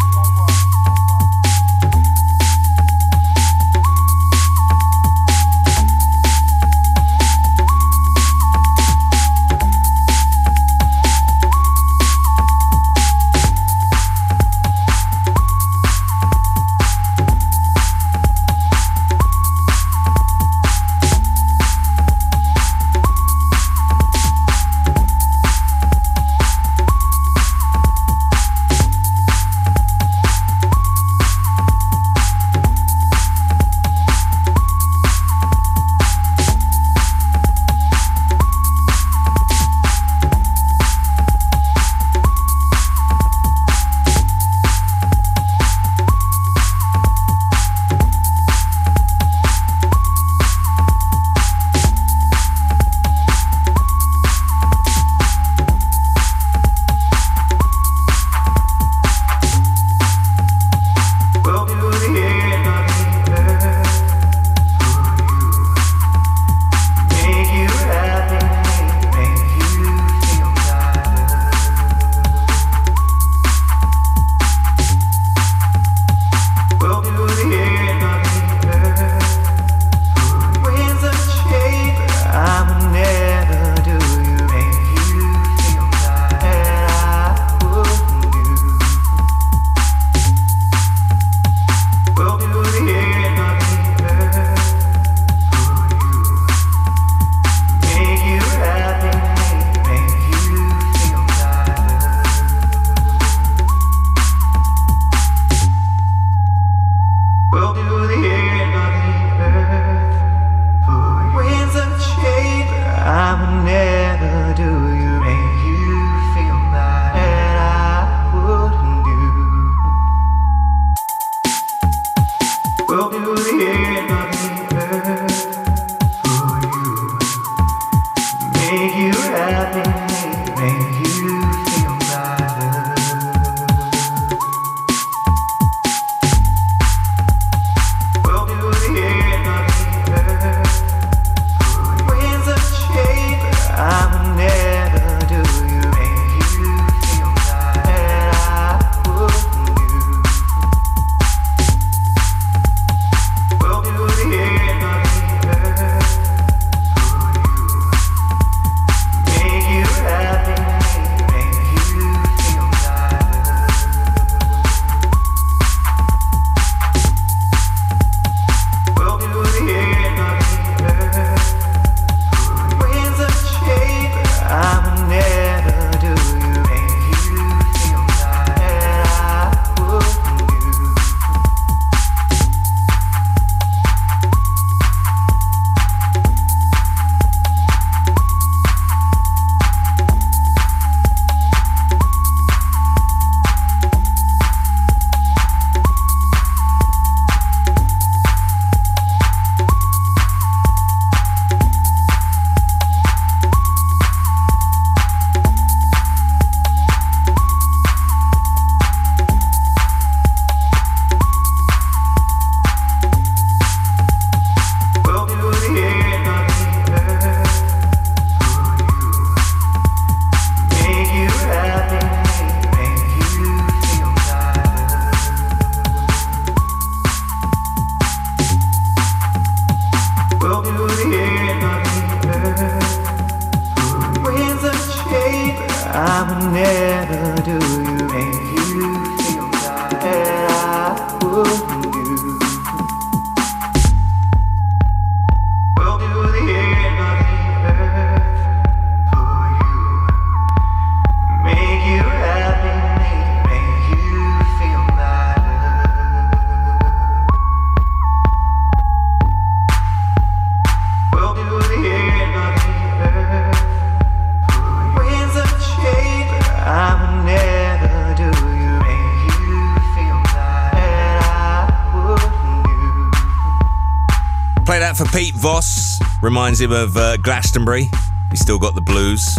Reminds him of uh, Glastonbury. He's still got the blues.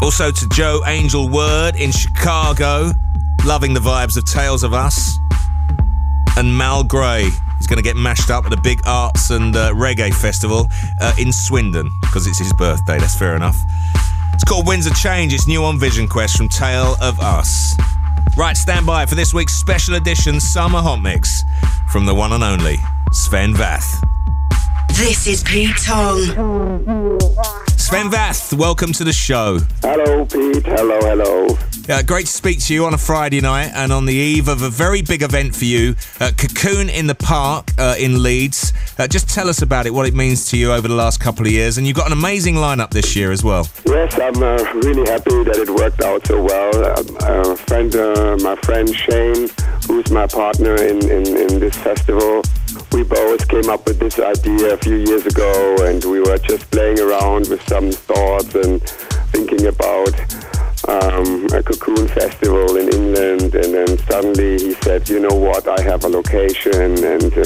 Also to Joe Angel Word in Chicago, loving the vibes of Tales of Us. And Mal Gray, is going to get mashed up at a big arts and uh, reggae festival uh, in Swindon because it's his birthday. That's fair enough. It's called Winds of Change. It's new on Vision Quest from Tale of Us. Right, stand by for this week's special edition Summer Hot Mix from the one and only Sven Väth. This is Pete Tong. Sven Väth, welcome to the show. Hello, Pete. Hello, hello. Uh, great to speak to you on a Friday night and on the eve of a very big event for you, uh, Cocoon in the Park uh, in Leeds. Uh, just tell us about it, what it means to you over the last couple of years, and you've got an amazing lineup this year as well. Yes, I'm uh, really happy that it worked out so well. Uh, friend, uh, my friend Shane, who's my partner in, in, in this festival, came up with this idea a few years ago, and we were just playing around with some thoughts and thinking about um, a cocoon festival in England, and then suddenly he said, "You know what? I have a location," and uh,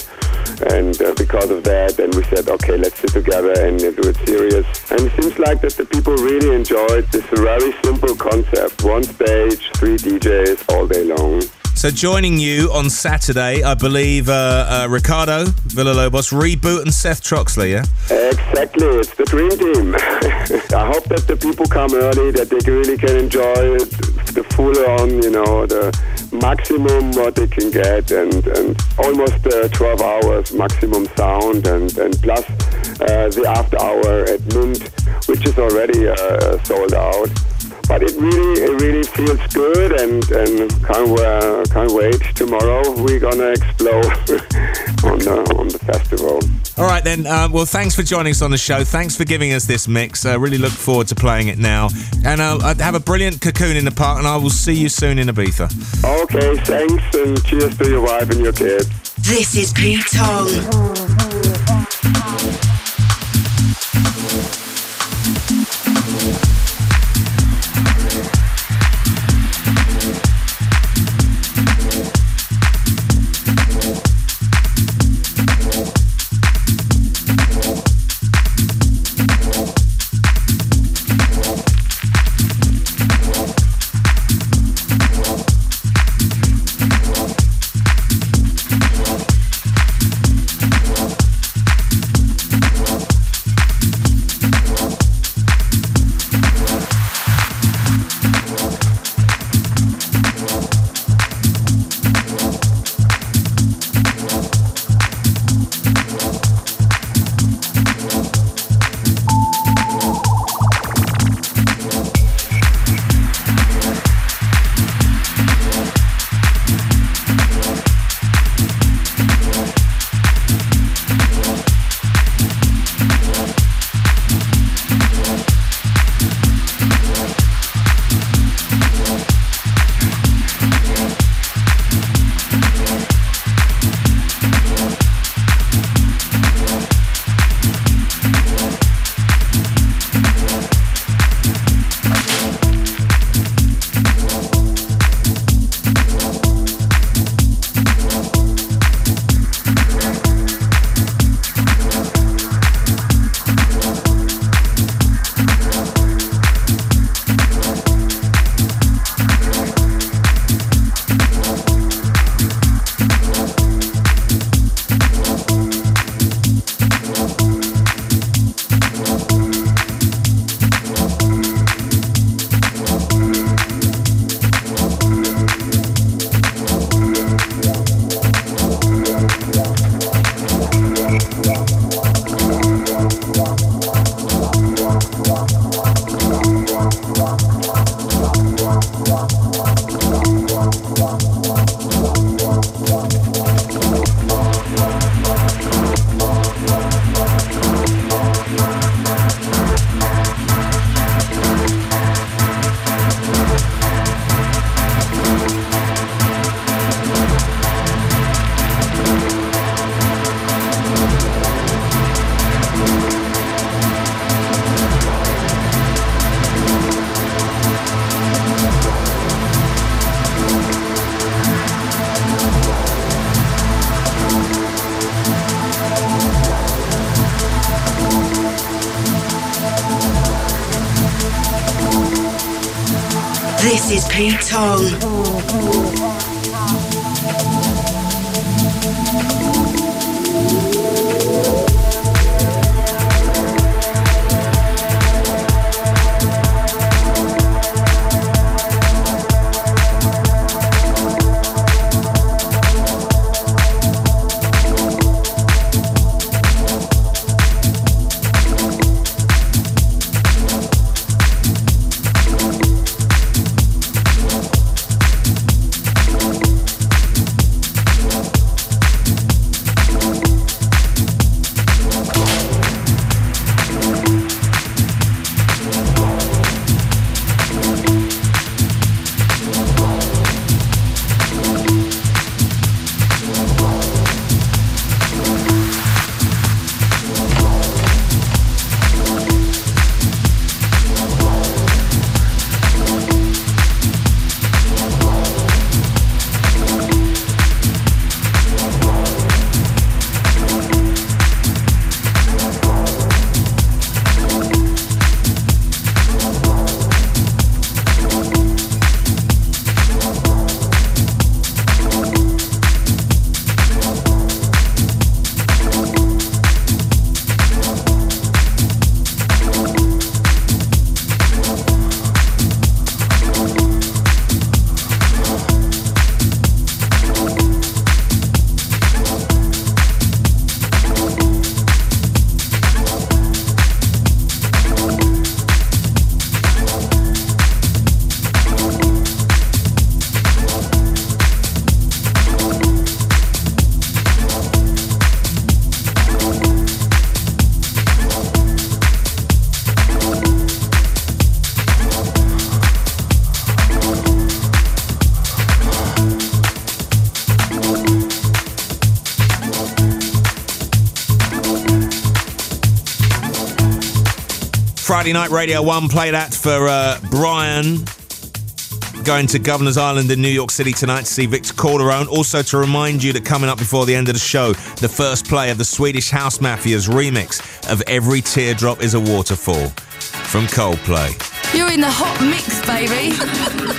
and uh, because of that, then we said, "Okay, let's sit together and uh, do it serious." And it seems like that the people really enjoyed this very simple concept: one stage, three DJs all day long. So joining you on Saturday, I believe uh, uh, Ricardo Villalobos, Reboot, and Seth Troxler, yeah? Exactly, it's the dream team. (laughs) I hope that the people come early, that they really can enjoy it, the full on, you know, the maximum what they can get, and, and almost uh, 12 hours maximum sound, and, and plus uh, the after hour at Mint, which is already uh, sold out. But it really, it really feels good, and and can't uh, can't wait. Tomorrow we're gonna explode (laughs) on the on the festival. All right then. Um, well, thanks for joining us on the show. Thanks for giving us this mix. I uh, really look forward to playing it now. And uh, have a brilliant cocoon in the park, and I will see you soon in Ibiza. Okay, thanks, and cheers to your wife and your kids. This is Pete Tong. Friday Night Radio 1. Play that for uh, Brian going to Governor's Island in New York City tonight to see Victor Calderone. Also, to remind you that coming up before the end of the show, the first play of the Swedish House Mafia's remix of Every Teardrop is a Waterfall from Coldplay. You're in the hot mix, baby. (laughs)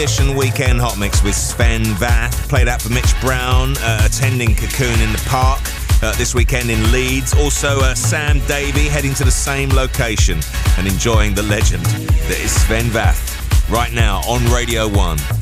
Edition Weekend Hot Mix with Sven Väth. Played out for Mitch Brown, uh, attending Cocoon in the Park uh, this weekend in Leeds. Also, uh, Sam Davey heading to the same location and enjoying the legend that is Sven Väth right now on Radio 1.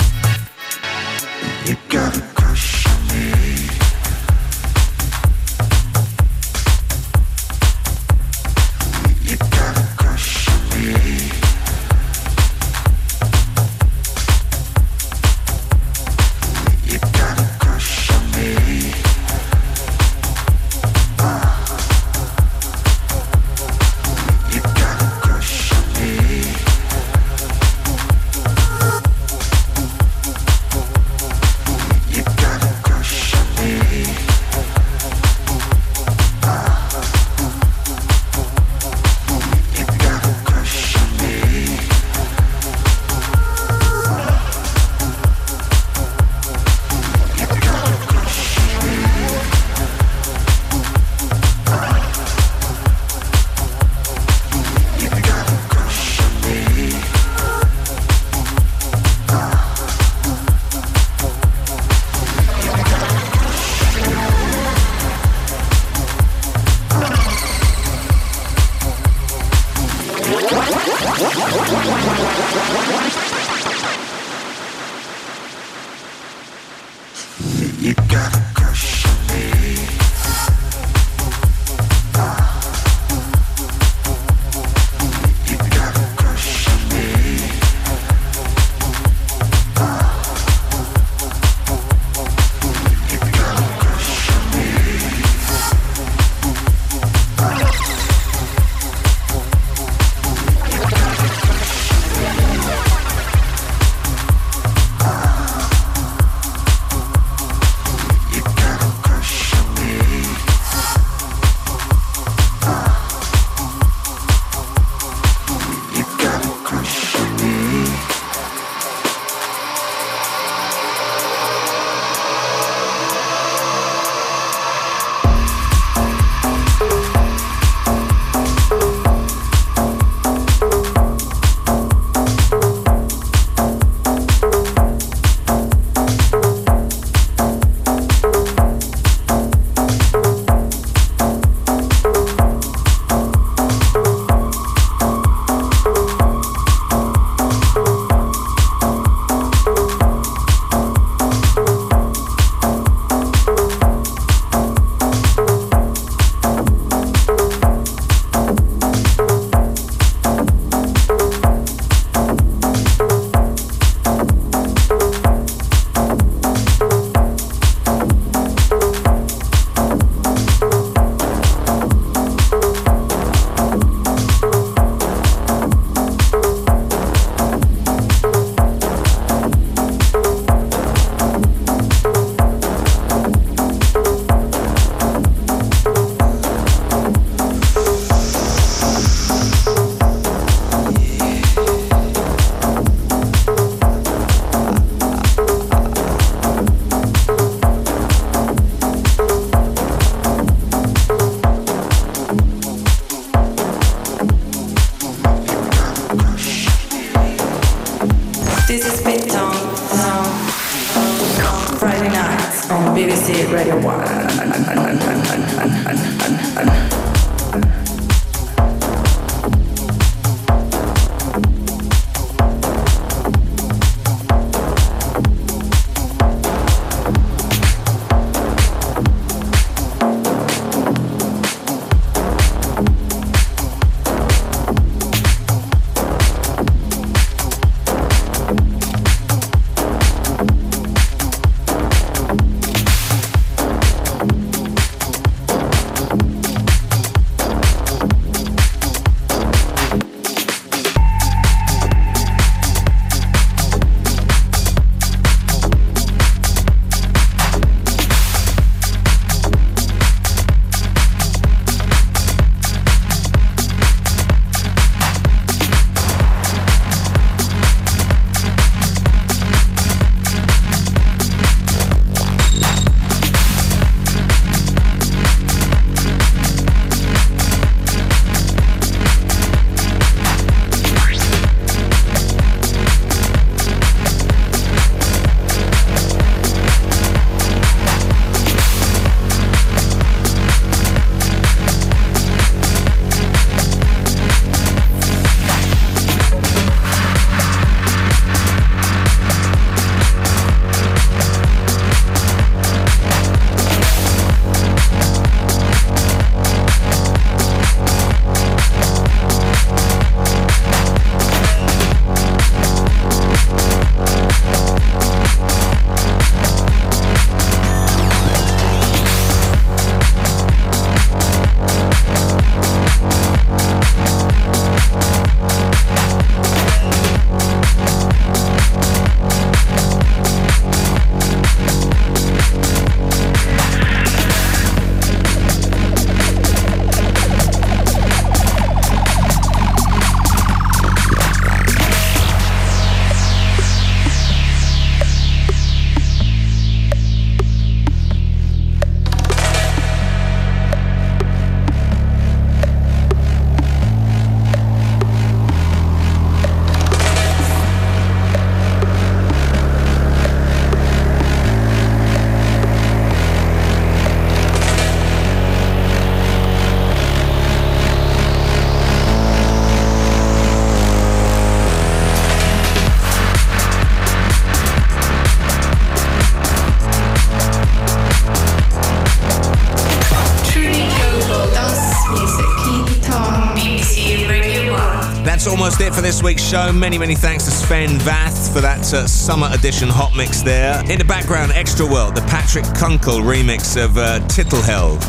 This week's show. Many, many thanks to Sven Väth for that uh, summer edition hot mix there. In the background, Extra World, the Patrick Kunkel remix of uh, Titelheld.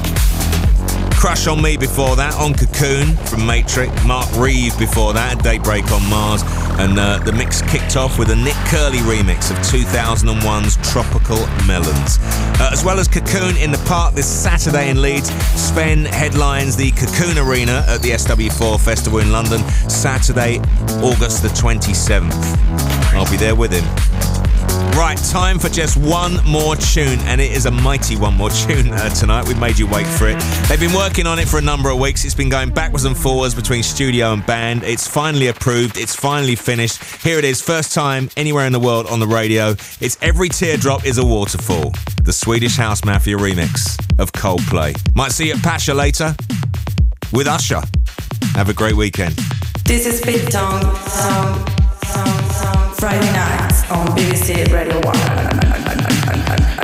Crush on Me before that, on Cocoon from Matrix, Mark Reeve before that, Daybreak on Mars, and uh, the mix kicked off with a Nick Curly remix of 2001's Tropical Melons. Uh, as well as Cocoon in the park this Saturday in Leeds, Sven headlines the Cocoon Arena at the SW4 Festival in London, Saturday, August the 27th. I'll be there with him. Right, time for just one more tune, and it is a mighty one more tune uh, tonight. We've made you wait for it. They've been working on it for a number of weeks. It's been going backwards and forwards between studio and band. It's finally approved. It's finally finished. Here it is, first time anywhere in the world on the radio. It's Every Teardrop is a Waterfall, the Swedish House Mafia remix of Coldplay. Might see you at Pacha later with Usher. Have a great weekend. This is Tong, Tong, Friday nights on BBC Radio 1.